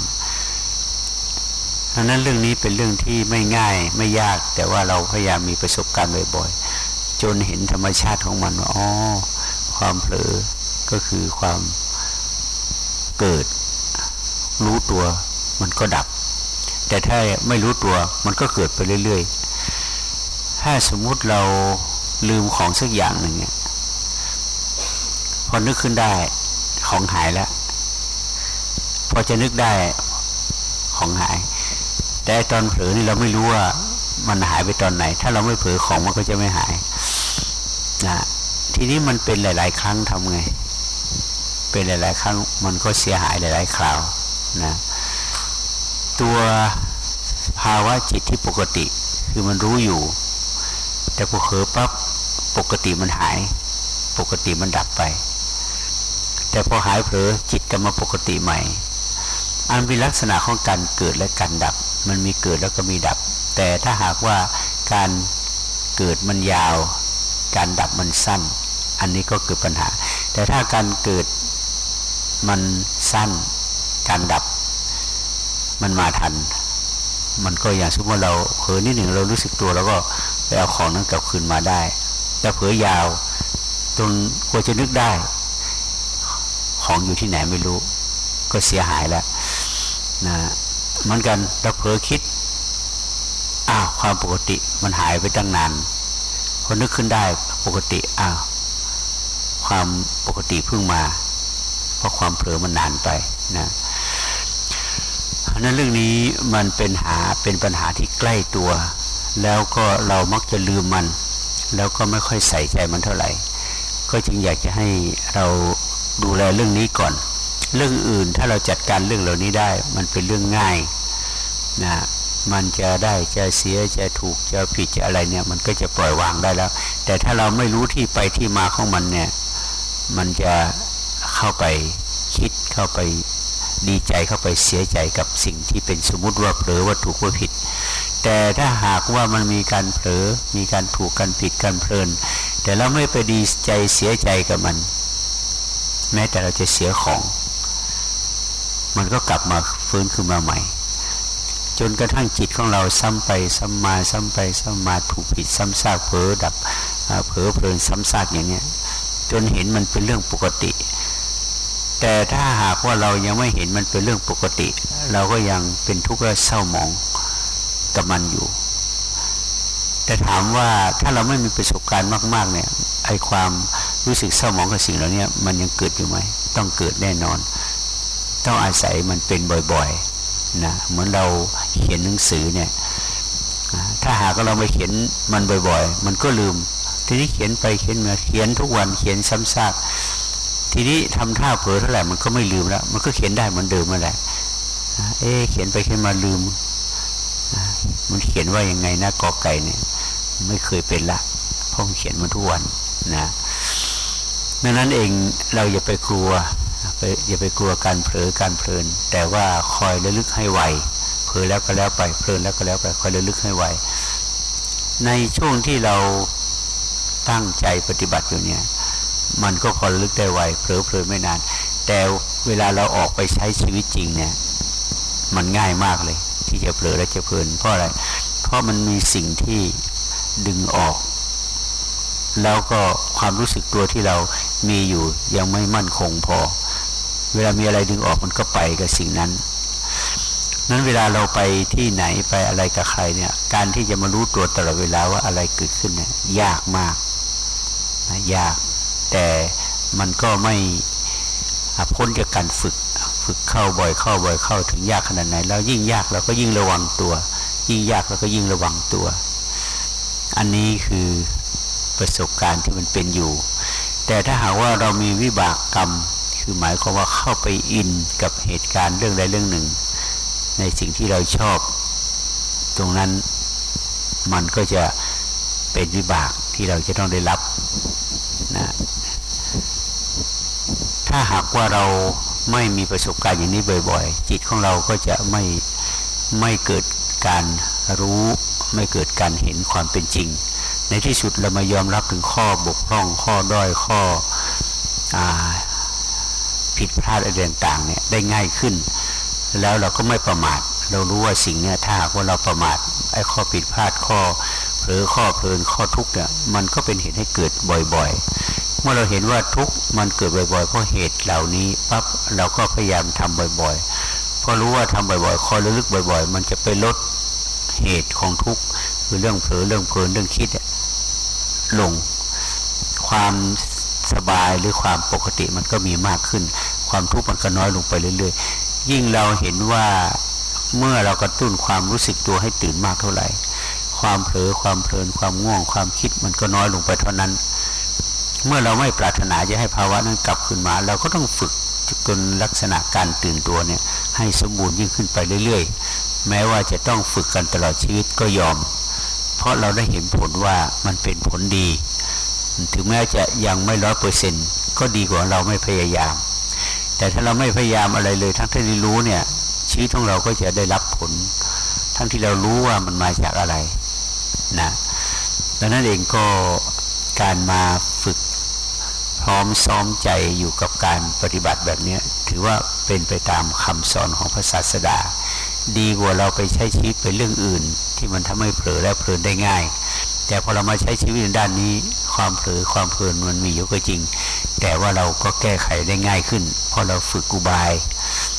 ดังนั้นเรื่องนี้เป็นเรื่องที่ไม่ง่ายไม่ยาก แต่ว่าเราพยายามมีประสบการณ์บ่อยๆจนเห็นธรรมชาติของมันว่าอ๋อ ความเผลอก็คือความเกิด รู้ตัวมันก็ดับ แต่ถ้าไม่รู้ตัวมันก็เกิดไปเรื่อย ๆ ถ้าสมมุติเราลืมของสักอย่างหนึ่งเนี่ยพอนึกขึ้นได้ของหายแล้วพอจะนึกได้ของหาย แต่ตอนเผลอนี่เราไม่รู้ว่ามันหายไปตอนไหน ถ้าเราไม่เผลอของมันก็จะไม่หายนะ ทีนี้มันเป็นหลาย ๆ ครั้งทำไง เป็นหลาย ๆ ครั้งมันก็เสียหายหลาย ๆ คราวนะตัวภาวะจิตที่ปกติ คือมันรู้อยู่ แต่พอเผลอปั๊บปกติมันหาย ปกติมันดับไป แต่พอหายเผลอจิตกลับมาปกติใหม่ อันเป็นลักษณะของการเกิดและการดับ มันมีเกิดแล้วก็มีดับ แต่ถ้าหากว่าการเกิดมันยาว การดับมันสั้น อันนี้ก็เกิดปัญหา แต่ถ้าการเกิดมันสั้น การดับมันมาทัน มันก็อย่างสมมติเราเผลอนิดหนึ่งเรารู้สึกตัว แล้วก็ไปเอาของนั้นกลับคืนมาได้แต่เผลอยาวจนกว่าจะนึกได้ ของอยู่ที่ไหนไม่รู้ ก็เสียหายแล้วนะเหมือนกันเราเผลอคิดอ้าวความปกติมันหายไปตั้งนาน พอนึกขึ้นได้ปกติอ้าวความปกติเพิ่งมา เพราะความเผลอมันนานไปนะเพราะนั้นเรื่องนี้มันเป็นหาเป็นปัญหาที่ใกล้ตัว แล้วก็เรามักจะลืมมัน แล้วก็ไม่ค่อยใส่ใจมันเท่าไหร่ ก็จึงอยากจะให้เราดูแลเรื่องนี้ก่อน เรื่องอื่นถ้าเราจัดการเรื่องเหล่านี้ได้ มันเป็นเรื่องง่ายนะ มันจะได้จะเสียจะถูกจะผิดจะอะไรเนี่ย มันก็จะปล่อยวางได้แล้ว แต่ถ้าเราไม่รู้ที่ไปที่มาของมันเนี่ย มันจะเข้าไปคิดเข้าไปดีใจเข้าไปเสียใจกับสิ่งที่เป็นสมมุติว่าเผลอว่าถูกว่าผิด แต่ถ้าหากว่ามันมีการเผลอมีการถูกการผิดการเพลิน แต่เราไม่ไปดีใจเสียใจกับมัน แม้แต่เราจะเสียของ มันก็กลับมาฟื้นขึ้นมาใหม่ จนกระทั่งจิตของเราซ้ำไปซ้ำมาซ้ำไปซ้ำมาถูกผิดซ้ำซากเผลอดับเผลอเพลินซ้ำซากอย่างเนี้ยจนเห็นมันเป็นเรื่องปกติ แต่ถ้าหากว่าเรายังไม่เห็นมันเป็นเรื่องปกติ เราก็ยังเป็นทุกข์และเศร้าหมองกับมันอยู่ แต่ถามว่าถ้าเราไม่มีประสบการณ์มาก ๆ เนี่ยไอความรู้สึกเศร้าหมองกับสิ่งเหล่านี้มันยังเกิดอยู่ไหมต้องเกิดแน่นอน ต้องอาศัยมันเป็นบ่อยๆ นะเหมือนเราเขียนหนังสือเนี่ยถ้าหากเราไม่เขียนมันบ่อย ๆ มันก็ลืม ทีนี้เขียนไปเขียนมาเขียนทุกวันเขียนซ้ำซากทีนี้ทำท่าเผลอเท่าไหร่มันก็ไม่ลืมแล้ว มันก็เขียนได้เหมือนเดิมมาแหละเอ๊เขียนไปเขียนมาลืมมันเขียนว่ายังไงนะกอไก่เนี่ย ไม่เคยเป็นละเพราะเขียนมาทุกวันนะดังนั้นเองเราอย่าไปกลัว อย่าไปกลัวการเผลอการเพลิน แต่ว่าคอยระลึกให้ไวเผลอแล้วก็แล้วไปเพลินแล้วก็แล้วไปคอยระลึกให้ไวในช่วงที่เราตั้งใจปฏิบัติอยู่เนี่ย มันก็พอระลึกได้ไวเผลอเพลินไม่นาน แต่เวลาเราออกไปใช้ชีวิตจริงเนี่ย มันง่ายมากเลย ที่จะเผลอและจะเพลินเพราะอะไร เพราะมันมีสิ่งที่ดึงออก แล้วก็ความรู้สึกตัวที่เรามีอยู่ยังไม่มั่นคงพอ เวลามีอะไรดึงออกมันก็ไปกับสิ่งนั้น นั้นเวลาเราไปที่ไหนไปอะไรกับใครเนี่ย การที่จะมารู้ตัวตลอดเวลาว่าอะไรเกิดขึ้นเนี่ยยากมากนะยาก แต่มันก็ไม่พ้นจากการฝึก ฝึกเข้าบ่อยเข้าบ่อยเข้าถึงยากขนาดไหน แล้วยิ่งยากเราก็ยิ่งระวังตัว ยิ่งยากเราก็ยิ่งระวังตัว อันนี้คือประสบการณ์ที่มันเป็นอยู่ แต่ถ้าหากว่าเรามีวิบากกรรม คือหมายความว่าเข้าไปอินกับเหตุการณ์เรื่องใดเรื่องหนึ่ง ในสิ่งที่เราชอบ ตรงนั้นมันก็จะเป็นวิบากที่เราจะต้องได้รับนะถ้าหากว่าเราไม่มีประสบการณ์อย่างนี้บ่อย ๆ จิตของเราก็จะไม่ไม่เกิดการรู้ไม่เกิดการเห็นความเป็นจริง ในที่สุดเรามายอมรับถึงข้อบกพร่องข้อด้อยข้ออ ผิดพลาดอะไรต่างๆเนี่ยได้ง่ายขึ้น แล้วเราก็ไม่ประมาท เรารู้ว่าสิ่งเนี้ยถ้าหากว่าเราประมาทไอ้ข้อผิดพลาดข้อเผลอข้อเพลินข้อทุกข์เนี่ยมันก็เป็นเหตุให้เกิดบ่อยๆ เมื่อเราเห็นว่าทุกข์มันเกิดบ่อยๆเพราะเหตุเหล่านี้ปั๊บเราก็พยายามทำบ่อยๆพอรู้ว่าทำบ่อยๆคอยระลึกบ่อย ๆ มันจะไปลดเหตุของทุกข์คือเรื่องเผลอเรื่องเพลินเรื่องคิดลงความสบายหรือความปกติมันก็มีมากขึ้น ความทุกข์มันก็น้อยลงไปเรื่อยๆ ยิ่งเราเห็นว่าเมื่อเรากระตุ้นความรู้สึกตัวให้ตื่นมากเท่าไหร่ ความเผลอความเพลินความง่วงความคิดมันก็น้อยลงไปเท่านั้น เมื่อเราไม่ปรารถนาจะให้ภาวะนั้นกลับขึ้นมา เราก็ต้องฝึกจนลักษณะการตื่นตัวเนี่ยให้สมบูรณ์ยิ่งขึ้นไปเรื่อยๆ แม้ว่าจะต้องฝึกกันตลอดชีวิตก็ยอม เพราะเราได้เห็นผลว่ามันเป็นผลดี ถึงแม้จะยังไม่ร้อยเปอร์เซ็นก็ดีกว่าเราไม่พยายาม แต่ถ้าเราไม่พยายามอะไรเลย ทั้งที่เรู้เนี่ย ชีวิตของเราก็จะได้รับผล ทั้งที่เรารู้ว่ามันมาจากอะไรนะดังนั้นเองก็การมาฝึกพร้อมซ้อมใจอยู่กับการปฏิบัติแบบนี้ถือว่าเป็นไปตามคำสอนของพระศาสดา ดีกว่าเราไปใช้ชีวิตไปเรื่องอื่น ที่มันทำให้เผลอและเพลินได้ง่าย แต่พอเรามาใช้ชีวิตในด้านนี้ ความเผลอความเพลินมันมีอยู่ก็จริง แต่ว่าเราก็แก้ไขได้ง่ายขึ้น เพราะเราฝึกกุบาย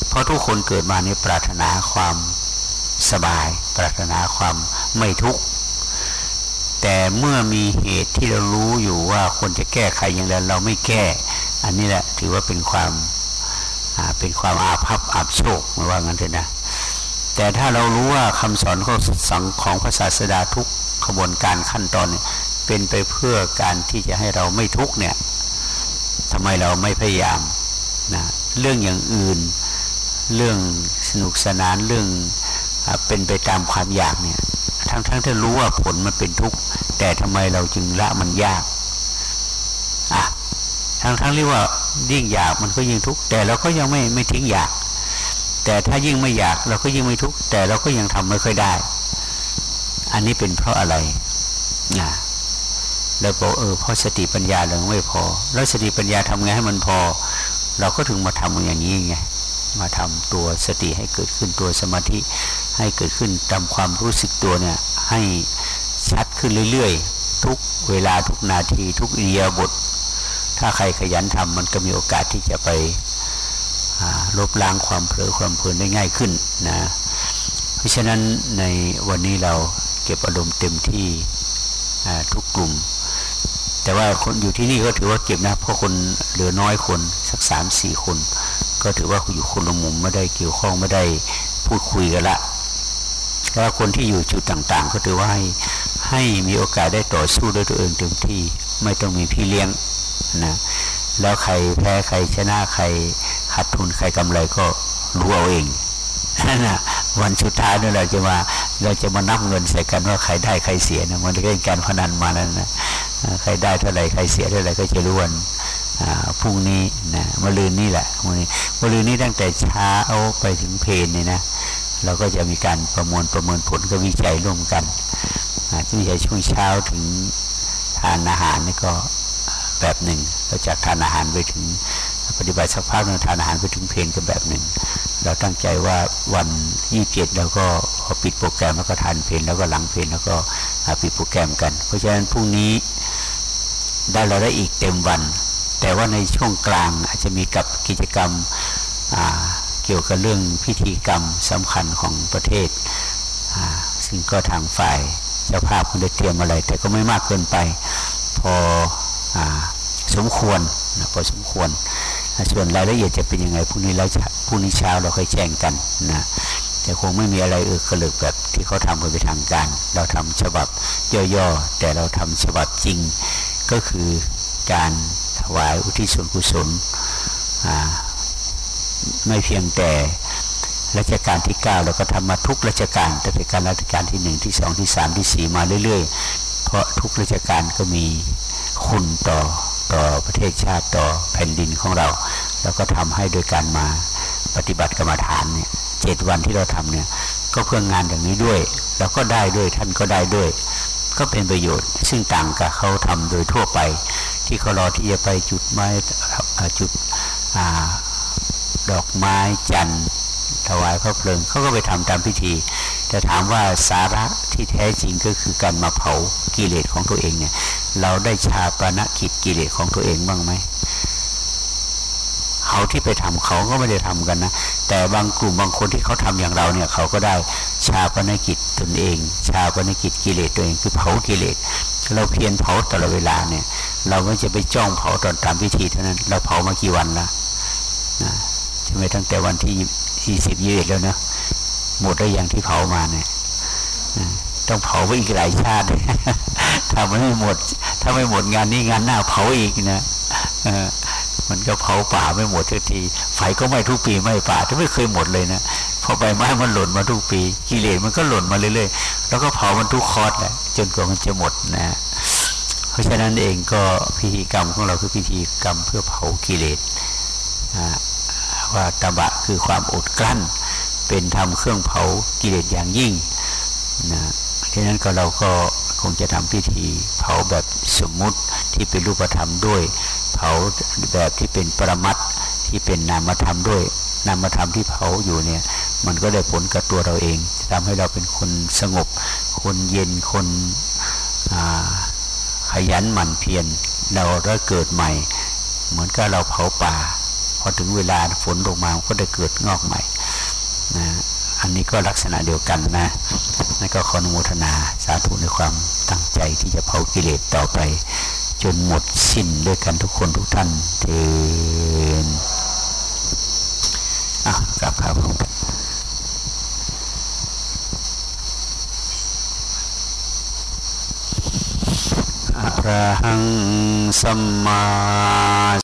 เพราะทุกคนเกิดมาในปรารถนาความสบาย ปรารถนาความไม่ทุกข์แต่เมื่อมีเหตุที่เรารู้อยู่ว่าคนจะแก้ไขอย่างไรเราไม่แก้ อันนี้แหละถือว่าเป็นความเป็นความอาภัพอาบโชคไม่ว่างั้นเถอะนะ แต่ถ้าเรารู้ว่าคำสอนของสังของพระศาสดาทุกขบวนการขั้นตอนเนี่ยเป็นไปเพื่อการที่จะให้เราไม่ทุกเนี่ย ทำไมเราไม่พยายามนะเรื่องอย่างอื่น เรื่องสนุกสนานเรื่องเป็นไปตามความอยากเนี่ย ทั้งๆทที่รู้ว่าผลมันเป็นทุกข์แต่ทำไมเราจึงละมันยากอะทั้งๆทที่ว่ายิ่งอยากมันก็ยิ่งทุกข์แต่เราก็ยังไม่ไม่ทิ้งอยาก แต่ถ้ายิ่งไม่อยากเราก็ยิ่งไม่ทุกข์แต่เราก็ยังทำไม่ค่อยได้ อันนี้เป็นเพราะอะไรนะ แล้วบอกเออเพราะสติปัญญาเราไม่พอ แล้วสติปัญญาทำไงให้มันพอ เราก็ถึงมาทำอย่างนี้ไงมาทำตัวสติให้เกิดขึ้นตัวสมาธิให้เกิดขึ้นตามความรู้สึกตัวเนี่ยให้ชัดขึ้นเรื่อยๆ ทุกเวลาทุกนาทีทุกอิริยบถถ้าใครขยันทำมันก็มีโอกาสที่จะไปลบล้างความเผลอความเพลินได้ง่ายขึ้นนะเพราะฉะนั้นในวันนี้เราเก็บอารมณ์เต็มที่ทุกกลุ่ม แต่ว่าคนอยู่ที่นี่ก็ถือว่าเก็บนะเพราะคนเหลือน้อยคนสักสามสี่คน ก็ถือว่าอยู่คนละมุมไม่ได้เกี่ยวข้องไม่ได้พูดคุยกันละแล้วคนที่อยู่จุดต่าง ๆ ก็ถือว่าให้ให้มีโอกาสได้ต่อสู้ด้วยตัวเองเต็มที่ไม่ต้องมีพี่เลี้ยงนะแล้วใครแพ้ใครชนะใครขาดทุนใครกำไรก็รู้เอาเองนะวันสุดท้ายนี่เราจะมาเราจะมานับเงินใส่กันว่าใครได้ใครเสียนะมันก็เป็นการพนันมาแล้วนะ ใครได้เท่าไหร่ใครเสียเท่าไหร่ก็จะรู้วันพรุ่งนี้นะมะรืนนี่แหละมะรืนมะรืนนี้ตั้งแต่เช้าเอาไปถึงเพลนนี่ยนะเราก็จะมีการประมวลประเมินผลก็วิจัยร่วมกันวิจัยช่วงเช้าถึงทานอาหารนี่ก็แบบหนึ่งเราจากทานอาหารไปถึงปฏิบัติสักพักนึงทานอาหารไปถึงเพลนก็แบบหนึ่ง เราตั้งใจว่าวันยี่สิบเจ็ดเราก็ปิดโปรแกรมแล้วก็ทานเพลนแล้วก็หลังเพลนแล้วก็ปิดโปรแกรมกัน เพราะฉะนั้นพรุ่งนี้ ได้เราได้อีกเต็มวัน แต่ว่าในช่วงกลางอาจจะมีกับกิจกรรมเกี่ยวกับเรื่องพิธีกรรมสำคัญของประเทศ ซึ่งก็ทางฝ่ายเจ้าภาพคงได้เตรียมอะไร แต่ก็ไม่มากเกินไป พออสมควรนะพอสมควร ส่วนรายละเอียดจะเป็นยังไงพรุ่งนี้แล้วพรุ่งนี้เช้าเราค่อยแจ้งกันนะแต่คงไม่มีอะไรเออกระลิกแบบที่เขาทำกันไปทางการ เราทำฉบับย่อๆแต่เราทำฉบับจริง ก็คือการถวายอุทิศส่วนกุศลไม่เพียงแต่รัชกาลที่ 9 เราก็ทำมาทุกรัชกาลแต่เป็นการรัชกาลที่ 1 ที่ 2 ที่ 3 ที่ 4 มาเรื่อย ๆ เพราะทุกรัชกาลก็มีคุณต่อต่อประเทศชาติต่อแผ่นดินของเรา แล้วก็ทำให้โดยการมาปฏิบัติกรรมฐานเนี่ยเจ็ดวันที่เราทำเนี่ยก็เพื่องานอย่างนี้ด้วย แล้วก็ได้ด้วยท่านก็ได้ด้วย ก็เป็นประโยชน์ ซึ่งต่างกับเขาทำโดยทั่วไป ที่เขารอที่จะไปจุดไม้จุดดอกไม้จันทร์ถวายพระเพลิงเขาก็ไปทำตามพิธี แต่ถามว่าสาระที่แท้จริงก็คือการมาเผากิเลสของตัวเองเนี่ย เราได้ชาปนกิจกิเลสของตัวเองบ้างไหม เขาที่ไปทำเขาก็ไม่ได้ทำกันนะ แต่บางกลุ่มบางคนที่เขาทำอย่างเราเนี่ยเขาก็ได้ชาปนกิจตนเอง ชาปนกิจกิเลสตัวเองคือเผากิเลสเราเพียรเผาตลอดเวลาเนี่ย เราไม่จะไปจ้องเผาตอนตามพิธีเท่านั้น เราเผามากี่วันละนะใช่ไหมตั้งแต่วันที่ยี่สิบยี่สิบแล้วเนะหมดได้อย่างที่เผามาเนี่ยต้องเผาไปอีกหลายชาติถ้าไม่หมด ถ้าไม่หมดงานนี้งานหน้าเผาอีกนะ มันก็เผาป่าไม่หมดทุกที ไฟก็ไหม้ทุกปีไหม้ป่าที่ไม่เคยหมดเลยนะพอใบไม้มันหล่นมาทุกปี กิเลสมันก็หล่นมาเรื่อยๆ แล้วก็เผามันทุกคอร์สแหละจนกว่ามันจะหมดนะ เพราะฉะนั้นเองก็พิธีกรรมของเราคือพิธีกรรมเพื่อเผากิเลสว่าตบะคือความอดกลั้น เป็นทำเครื่องเผากิเลสอย่างยิ่งนะดังนั้นก็เราก็คงจะทำพิธีเผาแบบสมมุติที่เป็นรูปธรรมด้วย เผาแบบที่เป็นปรมัตที่เป็นนามธรรมด้วย นามธรรมที่เผาอยู่เนี่ย มันก็ได้ผลกับตัวเราเองทำให้เราเป็นคนสงบ คนเย็นคนขยันหมั่นเพียรเราได้เกิดใหม่ เหมือนกับเราเผาป่าพอถึงเวลาฝนลงมาก็ได้เกิดงอกใหม่นะอันนี้ก็ลักษณะเดียวกันนะนั่นก็ขอนุโมทนาสาธุในความตั้งใจที่จะเผากิเลสต่อไป จนหมดสิ้นด้วยกันทุกคนทุกท่านเทนอะกลับครับอะระหังสัมมา